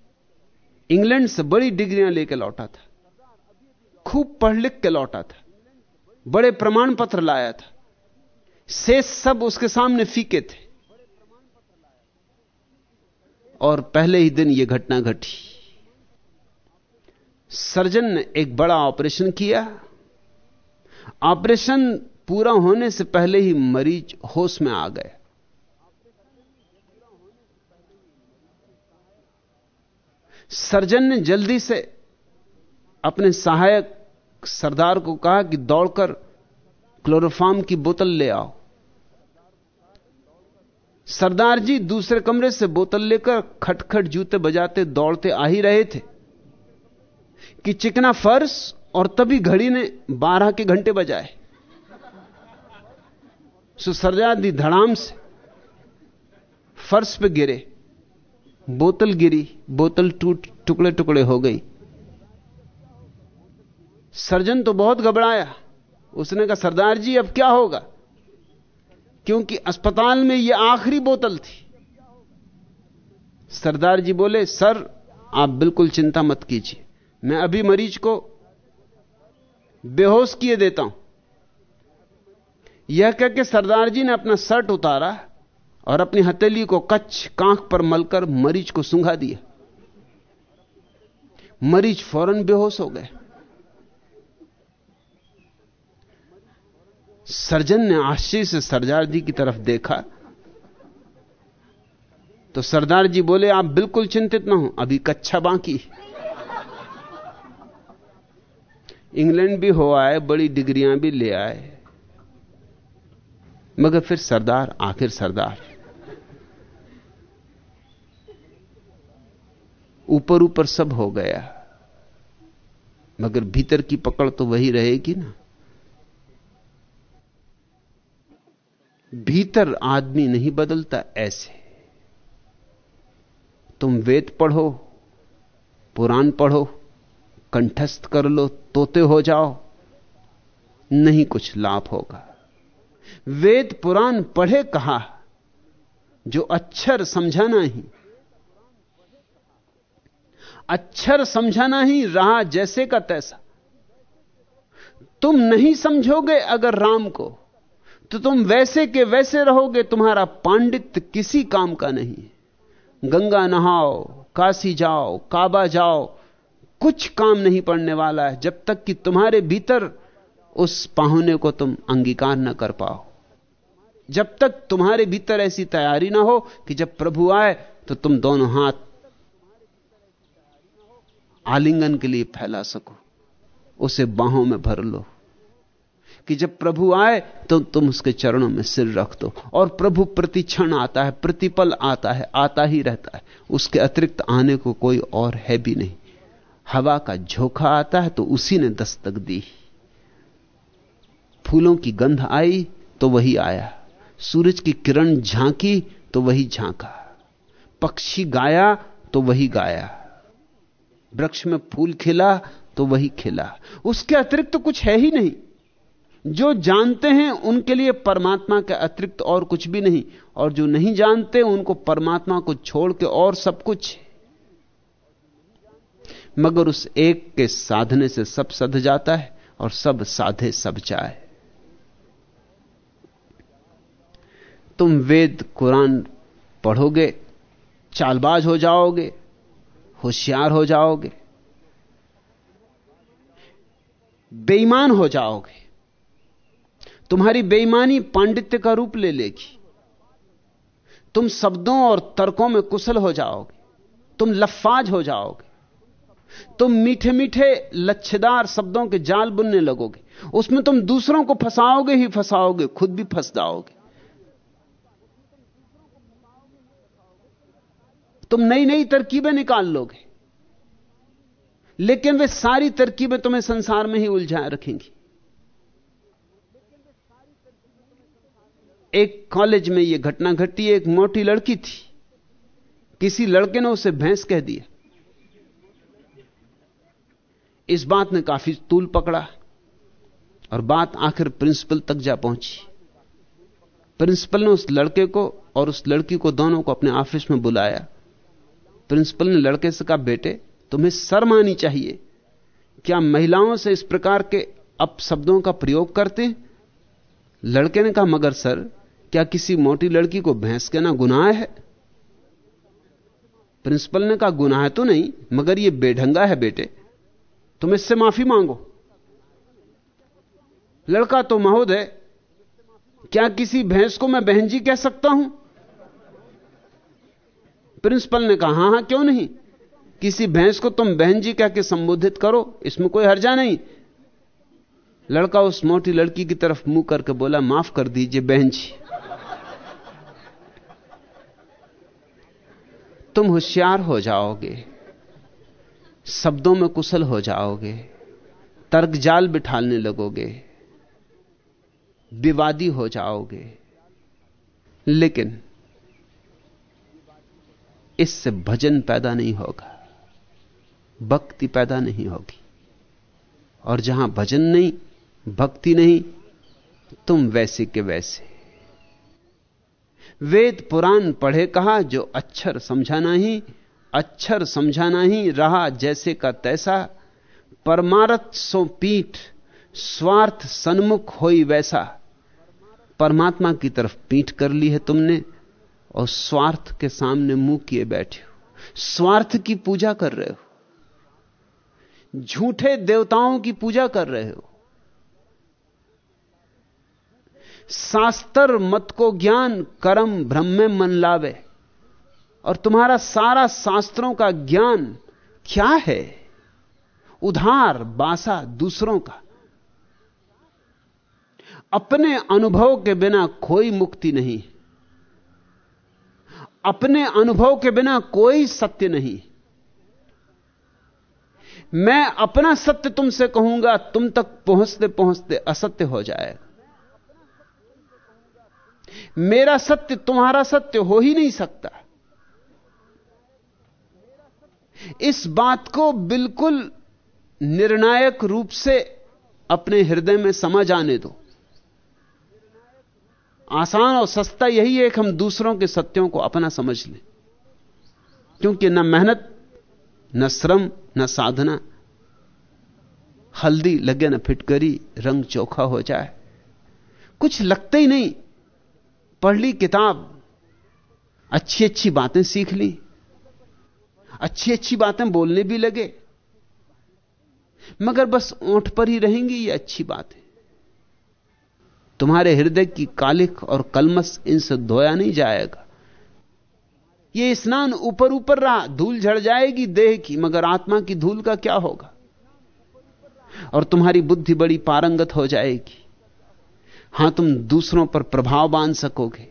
इंग्लैंड से बड़ी डिग्रियाँ लेकर लौटा था। खूब पढ़ लिख के लौटा था। बड़े प्रमाण पत्र लाया था। शेष सब उसके सामने फीके थे। और पहले ही दिन यह घटना घटी। सर्जन ने एक बड़ा ऑपरेशन किया। ऑपरेशन पूरा होने से पहले ही मरीज़ होश में आ गए। सर्जन ने जल्दी से अपने सहायक सरदार को कहा कि दौड़कर क्लोरोफार्म की बोतल ले आओ। सरदार जी दूसरे कमरे से बोतल लेकर खटखट जूते बजाते दौड़ते आ ही रहे थे कि चिकना फर्श और तभी घड़ी ने बारह के घंटे बजाए। सो सरदार दी धड़ाम से फर्श पे गिरे, बोतल गिरी, बोतल टूट टुकड़े टुकड़े हो गई। सर्जन तो बहुत घबराया। उसने कहा, सरदार जी, अब क्या होगा? क्योंकि अस्पताल में यह आखिरी बोतल थी। सरदार जी बोले, सर, आप बिल्कुल चिंता मत कीजिए। मैं अभी मरीज़ को बेहोश किए देता हूँ। यह कह के सरदार जी ने अपना शर्ट उतारा और अपनी हथेली को कच्छ कांख पर मलकर मरीज़ को सुंघा दिया। मरीज़ फ़ौरन बेहोश हो गए। सर्जन ने आश्चर्य से सरदार जी की तरफ़ देखा। तो सरदार जी बोले, आप बिल्कुल चिंतित ना हो, अभी कच्चा बाकी इंग्लैंड भी हो आए, बड़ी डिग्रियाँ भी ले आए। मगर फिर सरदार, आखिर सरदार। ऊपर ऊपर सब हो गया। मगर भीतर की पकड़ तो वही रहेगी ना। भीतर आदमी नहीं बदलता ऐसे। तुम वेद पढ़ो, पुराण पढ़ो, कंठस्थ कर लो, तोते हो जाओ, नहीं कुछ लाभ होगा। वेद पुराण पढ़े कहा? जो अक्षर समझाना ही। अक्षर समझाना ही रहा जैसे का तैसा। तुम नहीं समझोगे अगर राम को। तो तुम वैसे के वैसे रहोगे, तुम्हारा पांडित्य किसी काम का नहीं गंगा नहाओ, काशी जाओ, काबा जाओ, कुछ काम नहीं पड़ने वाला है, जब तक कि तुम्हारे भीतर उस पाहुने को तुम अंगीकार न कर पाओ। जब तक तुम्हारे भीतर ऐसी तैयारी ना हो कि जब प्रभु आए तो तुम दोनों हाथ आलिंगन के लिए फैला सको, उसे बाहों में भर लो। कि जब प्रभु आए तो तुम उसके चरणों में सिर रख दो। और प्रभु प्रतिक्षण आता है, प्रतिपल आता है, आता ही रहता है। उसके अतिरिक्त आने को कोई और है भी नहीं। हवा का झोंका आता है तो उसी ने दस्तक दी। फूलों की गंध आई तो वही आया। सूरज की किरण झांकी तो वही झांका। पक्षी गाया तो वही गाया। वृक्ष में फूल खिला तो वही खिला। उसके अतिरिक्त तो कुछ है ही नहीं। जो जानते हैं उनके लिए परमात्मा के अतिरिक्त और कुछ भी नहीं, और जो नहीं जानते उनको परमात्मा को छोड़ के और सब कुछ मगर उस एक के साधने से सब सध जाता है और सब साधे सब जाए तुम वेद, कुरान पढ़ोगे, चालबाज हो जाओगे, होशियार हो जाओगे, बेईमान हो जाओगे। तुम्हारी बेईमानी पांडित्य का रूप ले लेगी। तुम शब्दों और तर्कों में कुशल हो जाओगे। तुम लफाज हो जाओगे। तुम मीठे मीठे लच्छेदार शब्दों के जाल बुनने लगोगे। उसमें तुम दूसरों को फंसाओगे ही फंसाओगे, खुद भी फंस जाओगे। तुम नई नई तरकीबें निकाल लोगे। लेकिन वे सारी तरकीबें तुम्हें संसार में ही उलझाए रखेंगी। एक कॉलेज में यह घटना घटी, एक मोटी लड़की थी। किसी लड़के ने उसे भैंस कह दिया। इस बात ने काफ़ी तूल पकड़ा और बात आखिर प्रिंसिपल तक जा पहुँची। प्रिंसिपल ने उस लड़के को और उस लड़की को दोनों को अपने ऑफ़िस में बुलाया। प्रिंसिपल ने लड़के से कहा, बेटे, तुम्हें शर्म आनी चाहिए। क्या महिलाओं से इस प्रकार के अपशब्दों का प्रयोग करते? लड़के ने कहा, मगर सर क्या किसी मोटी लड़की को भैंस कहना गुनाह है? प्रिंसिपल ने कहा, गुनाह तो नहीं, मगर यह बेढंगा है बेटे। तुम इससे माफ़ी मांगो। लड़का तो महोदय, क्या किसी भैंस को मैं बहन जी कह सकता हूँ? प्रिंसिपल ने कहा, हाँ हाँ, क्यों नहीं? किसी भैंस को तुम बहन जी कह के संबोधित करो, इसमें कोई हर्जा नहीं। लड़का उस मोटी लड़की की तरफ़ मुँह करके बोला, माफ़ कर दीजिए बहन जी। तुम होशियार हो जाओगे, शब्दों में कुशल हो जाओगे, तर्क जाल बिठालने लगोगे, विवादी हो जाओगे। लेकिन इससे भजन पैदा नहीं होगा, भक्ति पैदा नहीं होगी। और जहाँ भजन नहीं, भक्ति नहीं, तुम वैसे के वैसे। वेद पुराण पढ़े कहा, जो अक्षर समझाना ही, अक्षर समझाना ही रहा जैसे का तैसा। परमारथ सो पीठ, स्वार्थ सन्मुख होई वैसा। परमात्मा की तरफ़ पीठ कर ली है तुमने, और स्वार्थ के सामने मुँह किए बैठे हो। स्वार्थ की पूजा कर रहे हो। झूठे देवताओं की पूजा कर रहे हो। शास्त्र मत को ज्ञान, कर्म भ्रम में मन लावे। और तुम्हारा सारा शास्त्रों का ज्ञान क्या है? उधार, बासा, दूसरों का। अपने अनुभव के बिना कोई मुक्ति नहीं। अपने अनुभव के बिना कोई सत्य नहीं। मैं अपना सत्य तुमसे कहूँगा, तुम तक पहुँचते पहुँचते असत्य हो जाएगा। मेरा सत्य तुम्हारा सत्य हो ही नहीं सकता। इस बात को बिल्कुल निर्णायक रूप से अपने हृदय में समझ आने दो। आसान और सस्ता यही है कि हम दूसरों के सत्यों को अपना समझ लें। क्योंकि न मेहनत, न श्रम, न साधना, हल्दी लगे न फिटकरी, रंग चोखा हो जाए। कुछ लगते ही नहीं। पढ़ ली किताब अच्छी अच्छी बातें सीख ली अच्छी अच्छी बातें बोलने भी लगे, मगर बस ओंठ पर ही रहेंगी ये अच्छी बातें। तुम्हारे हृदय की कालिक और कलमस इनसे धोया नहीं जाएगा। ये स्नान ऊपर ऊपर रहा, धूल झड़ जाएगी देह की, मगर आत्मा की धूल का क्या होगा? और तुम्हारी बुद्धि बड़ी पारंगत हो जाएगी। हाँ, तुम दूसरों पर प्रभाव बाँध सकोगे,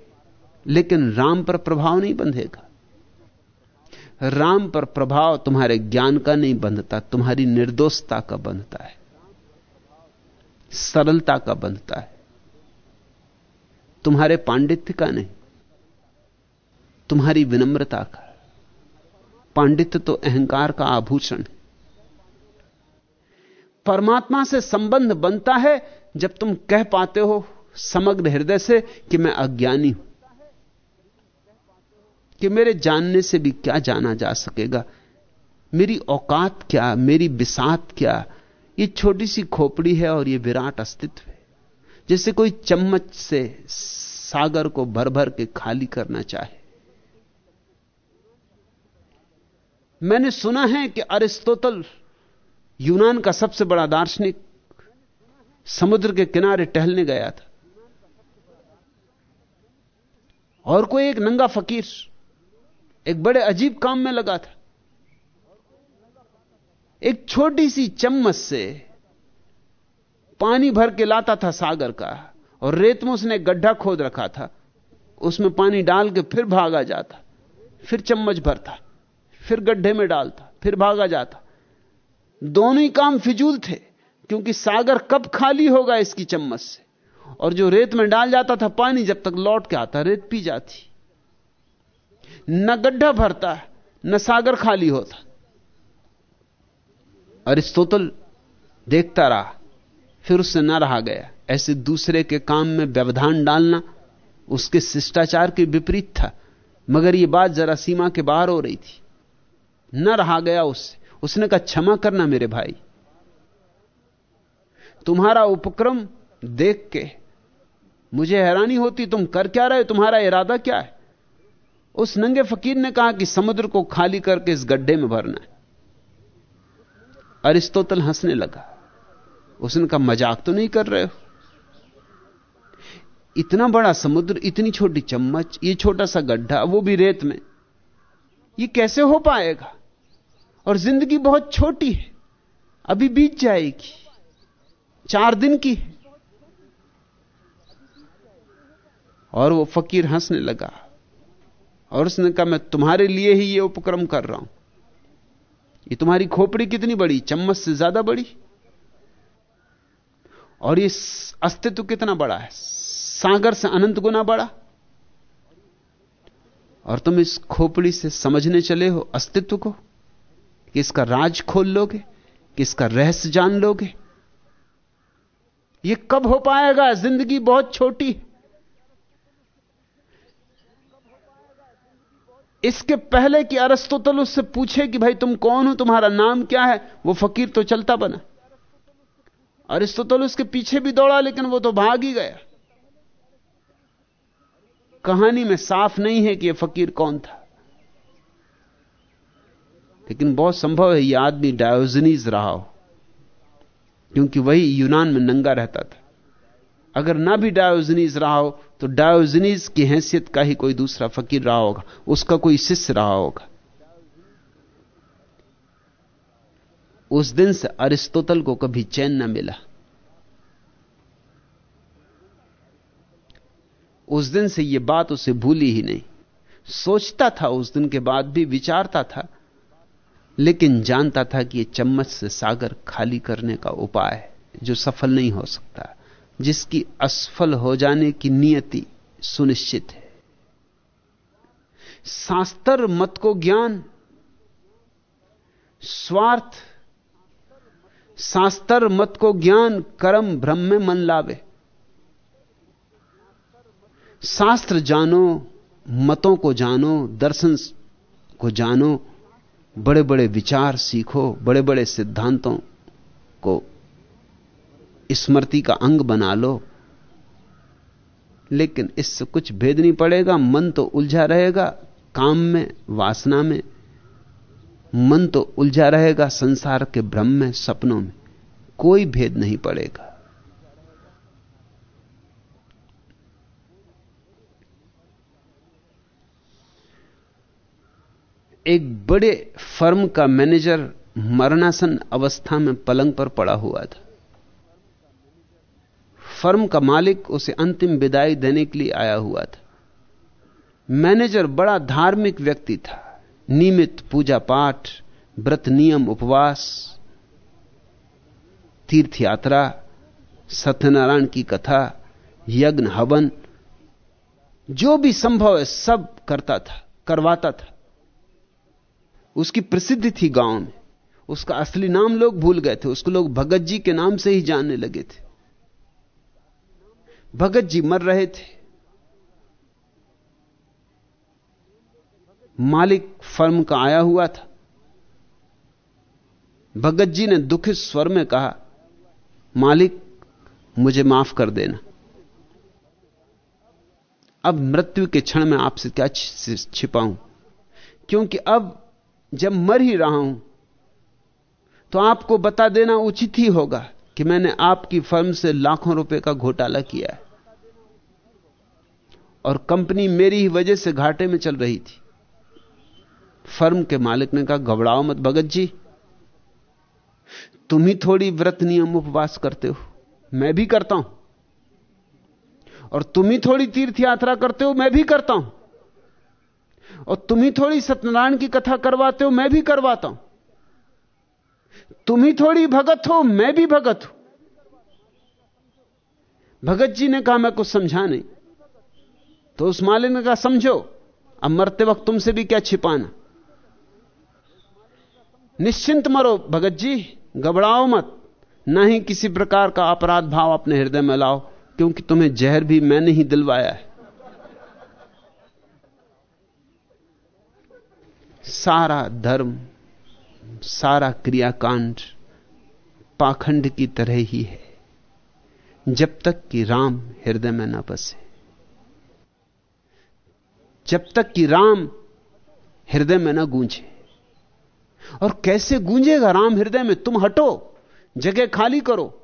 लेकिन राम पर प्रभाव नहीं बंधेगा। राम पर प्रभाव तुम्हारे ज्ञान का नहीं बंधता, तुम्हारी निर्दोषता का बंधता है, सरलता का बंधता है, तुम्हारे पांडित्य का नहीं, तुम्हारी विनम्रता का। पांडित्य तो अहंकार का आभूषण है। परमात्मा से संबंध बनता है जब तुम कह पाते हो समग्र हृदय से कि मैं अज्ञानी हूँ, कि मेरे जानने से भी क्या जाना जा सकेगा? मेरी औकात क्या? मेरी बिसात क्या? ये छोटी सी खोपड़ी है और ये विराट अस्तित्व है। जैसे कोई चम्मच से सागर को भर भर के खाली करना चाहे। मैंने सुना है कि अरिस्टोतल यूनान का सबसे बड़ा दार्शनिक समुद्र के किनारे टहलने गया था। और कोई एक नंगा फकीर, एक बड़े अजीब काम में लगा था। एक छोटी सी चम्मच से पानी भर के लाता था सागर का, और रेत में उसने गड्ढा खोद रखा था। उसमें पानी डाल के फिर भागा जाता, फिर चम्मच भरता, फिर गड्ढे में डालता, फिर भागा जाता। दोनों ही काम फिजूल थे। क्योंकि सागर कब खाली होगा इसकी चम्मच से? और जो रेत में डाल जाता था पानी, जब तक लौट के आता, रेत पी जाती। न गड्ढा भरता, न सागर खाली होता। अरिस्तोतल देखता रहा, फिर उससे न रहा गया। ऐसे दूसरे के काम में व्यवधान डालना उसके शिष्टाचार के विपरीत था। मगर यह बात जरा सीमा के बाहर हो रही थी। न रहा गया उससे। उसने कहा, क्षमा करना मेरे भाई। तुम्हारा उपक्रम देख के मुझे हैरानी होती, तुम कर क्या रहे हो? तुम्हारा इरादा क्या है? उस नंगे फकीर ने कहा कि समुद्र को खाली करके इस गड्ढे में भरना है। अरिस्तोतल हंसने लगा। उसने कहा मज़ाक तो नहीं कर रहे हो? इतना बड़ा समुद्र, इतनी छोटी चम्मच, ये छोटा सा गड्ढा, वो भी रेत में, ये कैसे हो पाएगा? और ज़िंदगी बहुत छोटी है, अभी बीत जाएगी। चार दिन की। और वो फकीर हंसने लगा। और उसने कहा, मैं तुम्हारे लिए ही ये उपक्रम कर रहा हूँ। ये तुम्हारी खोपड़ी कितनी बड़ी? चम्मच से ज़्यादा बड़ी? और ये अस्तित्व कितना बड़ा है? सागर से अनंत गुना बड़ा? और तुम इस खोपड़ी से समझने चले हो अस्तित्व को? कि इसका राज खोल लोगे, कि इसका रहस्य जान लोगे? यह कब हो पाएगा? ज़िंदगी बहुत छोटी इसके पहले कि अरस्तोतल उससे पूछे कि भाई तुम कौन हो, तुम्हारा नाम क्या है? वो फकीर तो चलता बना। अरिस्तोतल उसके पीछे भी दौड़ा, लेकिन वो तो भाग ही गया। कहानी में साफ़ नहीं है कि यह फकीर कौन था। लेकिन बहुत संभव है यह आदमी डायोजनीज रहा हो। क्योंकि वही यूनान में नंगा रहता था। अगर ना भी डायोजनीज रहा हो तो डायोजनीज की हैसियत का ही कोई दूसरा फकीर रहा होगा, उसका कोई शिष्य रहा होगा। उस दिन से अरिस्तोतल को कभी चैन न मिला। उस दिन से यह बात उसे भूली ही नहीं। सोचता था उस दिन के बाद भी, विचारता था लेकिन जानता था कि यह चम्मच से सागर खाली करने का उपाय है, जो सफल नहीं हो सकता, जिसकी असफल हो जाने की नियति सुनिश्चित है। शास्त्र मत को ज्ञान, स्वार्थ, शास्त्र मत को ज्ञान, कर्म भ्रम में मन लावे। शास्त्र जानो, मतों को जानो, दर्शन को जानो बड़े बड़े विचार सीखो बड़े बड़े सिद्धांतों को स्मृति का अंग बना लो। लेकिन इससे कुछ भेद नहीं पड़ेगा, मन तो उलझा रहेगा, काम में, वासना में, मन तो उलझा रहेगा, संसार के भ्रम में, सपनों में, कोई भेद नहीं पड़ेगा। एक बड़े फर्म का मैनेजर मरणासन अवस्था में पलंग पर पड़ा हुआ था। फर्म का मालिक उसे अंतिम विदाई देने के लिए आया हुआ था। मैनेजर बड़ा धार्मिक व्यक्ति था। नियमित पूजा पाठ व्रत नियम, उपवास तीर्थ यात्रा सत्यनारायण की कथा, यज्ञ, हवन, जो भी संभव है सब करता था, करवाता था। उसकी प्रसिद्धि थी गाँव में। उसका असली नाम लोग भूल गए थे। उसको लोग भगत जी के नाम से ही जानने लगे थे। भगत जी मर रहे थे। मालिक फर्म का आया हुआ था। भगत जी ने दुखित स्वर में कहा, मालिक, मुझे माफ़ कर देना। अब मृत्यु के क्षण में आपसे क्या छिपाऊं? क्योंकि अब जब मर ही रहा हूँ तो आपको बता देना उचित ही होगा कि मैंने आपकी फर्म से लाखों रुपए का घोटाला किया है। और कंपनी मेरी ही वजह से घाटे में चल रही थी। फर्म के मालिक ने कहा, घबराओ मत भगत जी, तुम ही थोड़ी व्रत नियम उपवास करते हो, मैं भी करता हूँ। और तुम ही थोड़ी तीर्थ यात्रा करते हो, मैं भी करता हूँ। और तुम ही थोड़ी सत्यनारायण की कथा करवाते हो, मैं भी करवाता हूँ। तुम ही थोड़ी भगत हो, मैं भी भगत हूँ। भगत जी ने कहा, मैं कुछ समझा नहीं। तो उस मालिक ने कहा, समझो, अब मरते वक्त तुमसे भी क्या छिपाना? निश्चिंत मरो, भगत जी, घबराओ मत। ना ही किसी प्रकार का अपराध भाव अपने हृदय में लाओ, क्योंकि तुम्हें जहर भी मैंने ही दिलवाया है। सारा धर्म, सारा क्रियाकांड पाखंड की तरह ही है, जब तक कि राम हृदय में न बसे। जब तक कि राम हृदय में न गूंजे। और कैसे गूंजेगा राम हृदय में? तुम हटो, जगह खाली करो,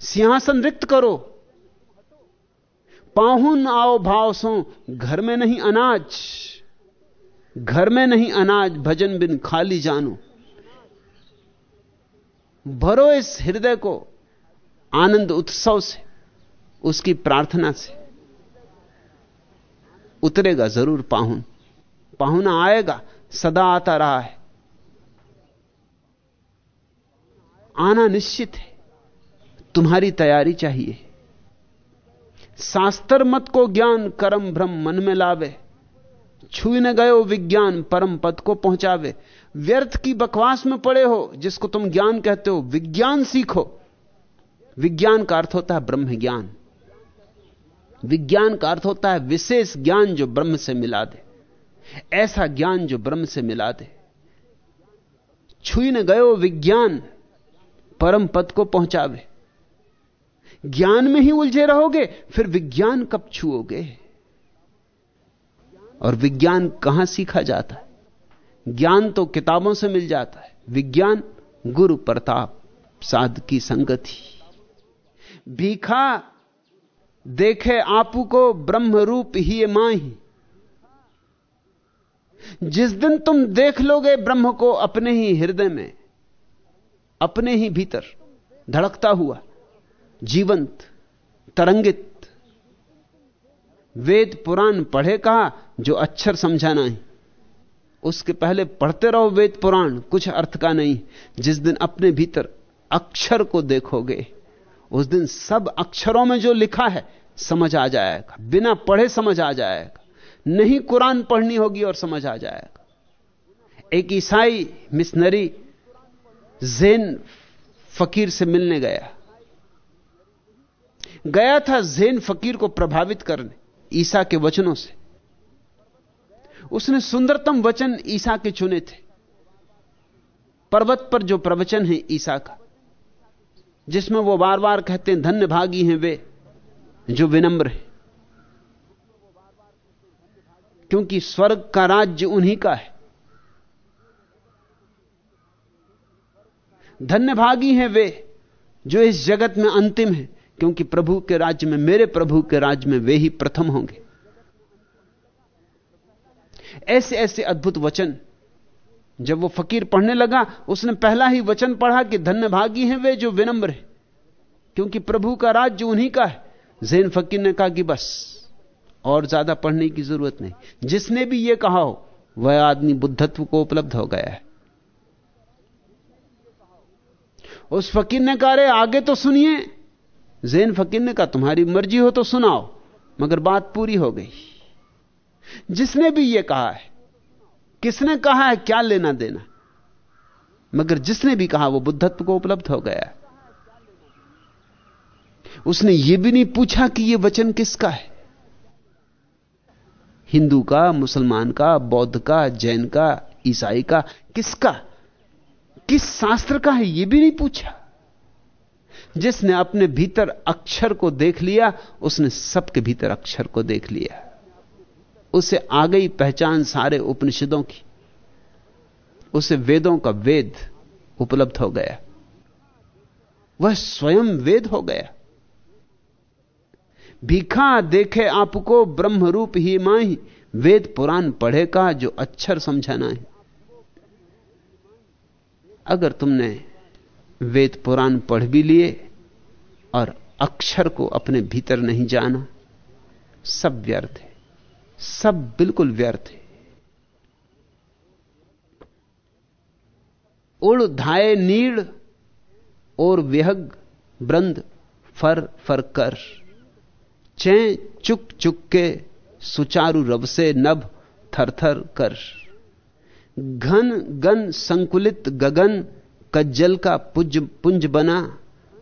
सिंहासन रिक्त करो। पाहुन आओ भाव सो, घर में नहीं अनाज। घर में नहीं अनाज, भजन बिन खाली जानो। भरो इस हृदय को आनंद उत्सव से, उसकी प्रार्थना से। उतरेगा ज़रूर पाहुन। पाहुना आएगा, सदा आता रहा है। आना निश्चित है। तुम्हारी तैयारी चाहिए। शास्त्र मत को ज्ञान, कर्म, भ्रम मन में लावे। छुई न गयो विज्ञान परम पद को पहुंचावे। व्यर्थ की बकवास में पड़े हो, जिसको तुम ज्ञान कहते हो, विज्ञान सीखो। विज्ञान का अर्थ होता है ब्रह्म ज्ञान। विज्ञान का अर्थ होता है विशेष ज्ञान जो ब्रह्म से मिला दे। ऐसा ज्ञान जो ब्रह्म से मिला दे। छुई न गयो विज्ञान, परम पद को पहुंचावे। ज्ञान में ही उलझे रहोगे, फिर विज्ञान कब छुओगे? और विज्ञान कहाँ सीखा जाता है? ज्ञान तो किताबों से मिल जाता है। विज्ञान गुरु प्रताप साध की संगति। भीखा देखे आपू को ब्रह्म रूप ही माही। जिस दिन तुम देख लोगे ब्रह्म को अपने ही हृदय में, अपने ही भीतर धड़कता हुआ, जीवंत, तरंगित वेद पुराण पढ़े कहा, जो अक्षर समझा नहीं उसके पहले पढ़ते रहो वेद पुराण, कुछ अर्थ का नहीं। जिस दिन अपने भीतर अक्षर को देखोगे, उस दिन सब अक्षरों में जो लिखा है, समझ आ जाएगा। बिना पढ़े समझ आ जाएगा। नहीं कुरान पढ़नी होगी और समझ आ जाएगा। एक ईसाई मिशनरी जेन फकीर से मिलने गया। गया था जैन फकीर को प्रभावित करने। ईसा के वचनों से। उसने सुंदरतम वचन ईसा के चुने थे। पर्वत पर जो प्रवचन है ईसा का, जिसमें वो बार बार कहते हैं, धन्य भागी हैं वे जो विनम्र है। क्योंकि स्वर्ग का राज्य उन्हीं का है। धन्य भागी हैं वे जो इस जगत में अंतिम है। क्योंकि प्रभु के राज्य में, मेरे प्रभु के राज्य में वे ही प्रथम होंगे। ऐसे ऐसे अद्भुत वचन, जब वो फकीर पढ़ने लगा, उसने पहला ही वचन पढ़ा कि धन्य भागी हैं वे जो विनम्र हैं, क्योंकि प्रभु का राज्य उन्हीं का है। जैन फकीर ने कहा कि बस, और ज़्यादा पढ़ने की ज़रूरत नहीं। जिसने भी यह कहा हो, वह आदमी बुद्धत्व को उपलब्ध हो गया है। उस फकीर ने कहा रे आगे तो सुनिए जैन फकीर ने कहा, तुम्हारी मर्ज़ी हो तो सुनाओ। मगर बात पूरी हो गई। जिसने भी यह कहा है, किसने कहा है, क्या लेना देना? मगर जिसने भी कहा, वो बुद्धत्व को उपलब्ध हो गया। उसने यह भी नहीं पूछा कि यह वचन किसका है। हिंदू का, मुसलमान का, बौद्ध का, जैन का, ईसाई का, किसका? किस शास्त्र का है यह भी नहीं पूछा। जिसने अपने भीतर अक्षर को देख लिया, उसने सबके भीतर अक्षर को देख लिया। उसे आ गई पहचान सारे उपनिषदों की। उसे वेदों का वेद उपलब्ध हो गया। वह स्वयं वेद हो गया। भीखा देखे आपको ब्रह्म रूप ही माही। वेद पुराण पढ़े का जो अक्षर समझाना है अगर तुमने वेद पुराण पढ़ भी लिए और अक्षर को अपने भीतर नहीं जाना। सब व्यर्थ है। सब बिल्कुल व्यर्थ है। उड़, धाये, नीड़, और विहग ब्रंद फर फर कर चे, चुक चुक के, सुचारू रब से नभ, थर थर कर। घन, गन, संकुलित गगन कज्जल का पुंज पुंज बना,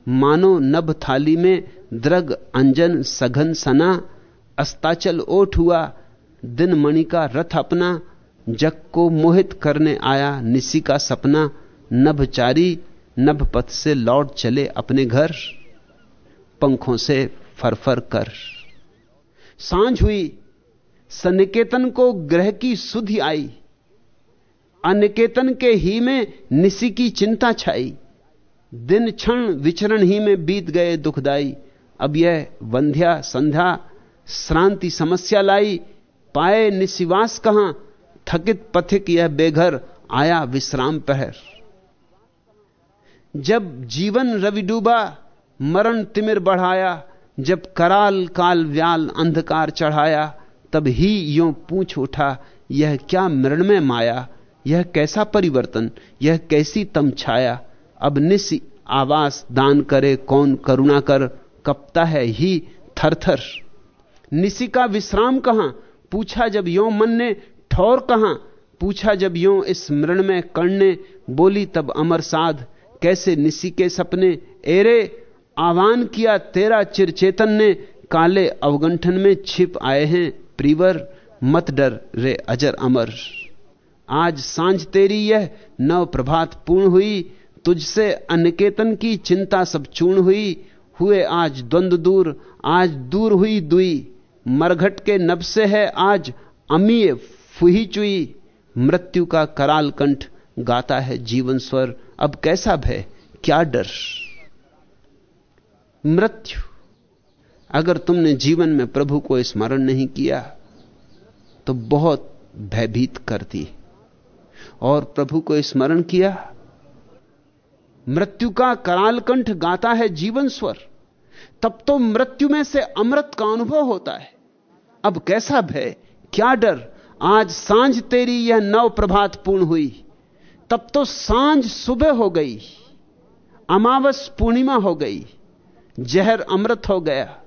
मानो नभ थाली में द्रग, अंजन, सघन, सना, अस्ताचल ओठ हुआ, दिन मणि का रथ अपना, जग को मोहित करने आया निसी का सपना नभचारी नभ पथ से लौट चले अपने घर, पंखों से फरफर कर। साँझ हुई सनिकेतन को ग्रह की सुधि आई। अनिकेतन के ही में निसी की चिंता छाई। दिन क्षण विचरण ही में बीत गए दुखदाई। अब यह वंध्या संध्या श्रांति समस्या लाई। पाए निशिवास कहाँ? थकित पथिक यह बेघर आया विश्राम पहर। जब जीवन रवि डूबा, मरण तिमिर बढ़ाया। जब कराल काल व्याल अंधकार चढ़ाया, तब ही यो पूछ उठा। यह क्या मृण में माया? यह कैसा परिवर्तन, यह कैसी तम छाया? अब निस आवास दान करे, कौन करुणा कर? कपता है ही थरथर। थर निसी का विश्राम कहाँ? पूछा जब यो मन ने ठौर कहाँ? पूछा जब यो इस मृण में कणने बोली तब अमर साध। कैसे निसी के सपने? एरे आह्वान किया तेरा चिरचेतन ने। काले अवगंठन में छिप आए हैं प्रीवर। मत डर रे अजर अमर। आज साँझ तेरी यह नव प्रभात पूर्ण हुई, तुझसे अनकेतन की चिंता सब चूर्ण हुई, हुए आज द्वंद दूर, आज दूर हुई दुई, मरघट के नब से है आज अमीय फुही चुई, मृत्यु का कराल कंठ गाता है जीवन स्वर, अब कैसा भय, क्या डर? मृत्यु, अगर तुमने जीवन में प्रभु को स्मरण नहीं किया तो बहुत भयभीत करती और प्रभु को स्मरण किया। मृत्यु का कराल कंठ गाता है जीवन स्वर। तब तो मृत्यु में से अमृत का अनुभव होता है। अब कैसा भय, क्या डर। आज साँझ तेरी यह नव प्रभात पूर्ण हुई। तब तो साँझ सुबह हो गई। अमावस पूर्णिमा हो गई। जहर अमृत हो गया।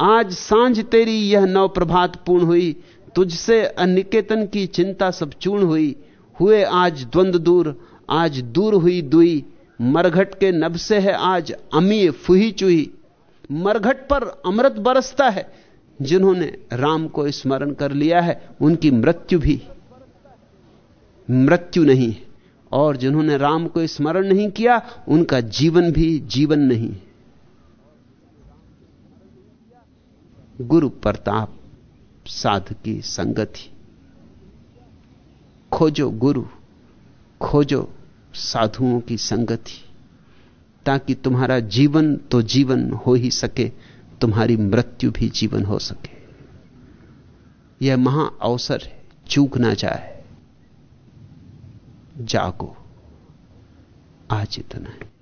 आज साँझ तेरी यह नव प्रभात पूर्ण हुई। तुझसे अनिकेतन की चिंता सब चूर्ण हुई। हुए आज द्वंद दूर, आज दूर हुई दुई। मरघट के नब से है आज अमीय फुही चुही। मरघट पर अमृत बरसता है, जिन्होंने राम को स्मरण कर लिया है, उनकी मृत्यु भी। मृत्यु नहीं, और जिन्होंने राम को स्मरण नहीं किया, उनका जीवन भी जीवन नहीं। गुरु प्रताप साध की संगति। खोजो गुरु, खोजो साधुओं की संगति, ताकि तुम्हारा जीवन तो जीवन हो ही सके, तुम्हारी मृत्यु भी जीवन हो सके। यह महा अवसर है, चूक ना जाए। जागो, आज इतना है।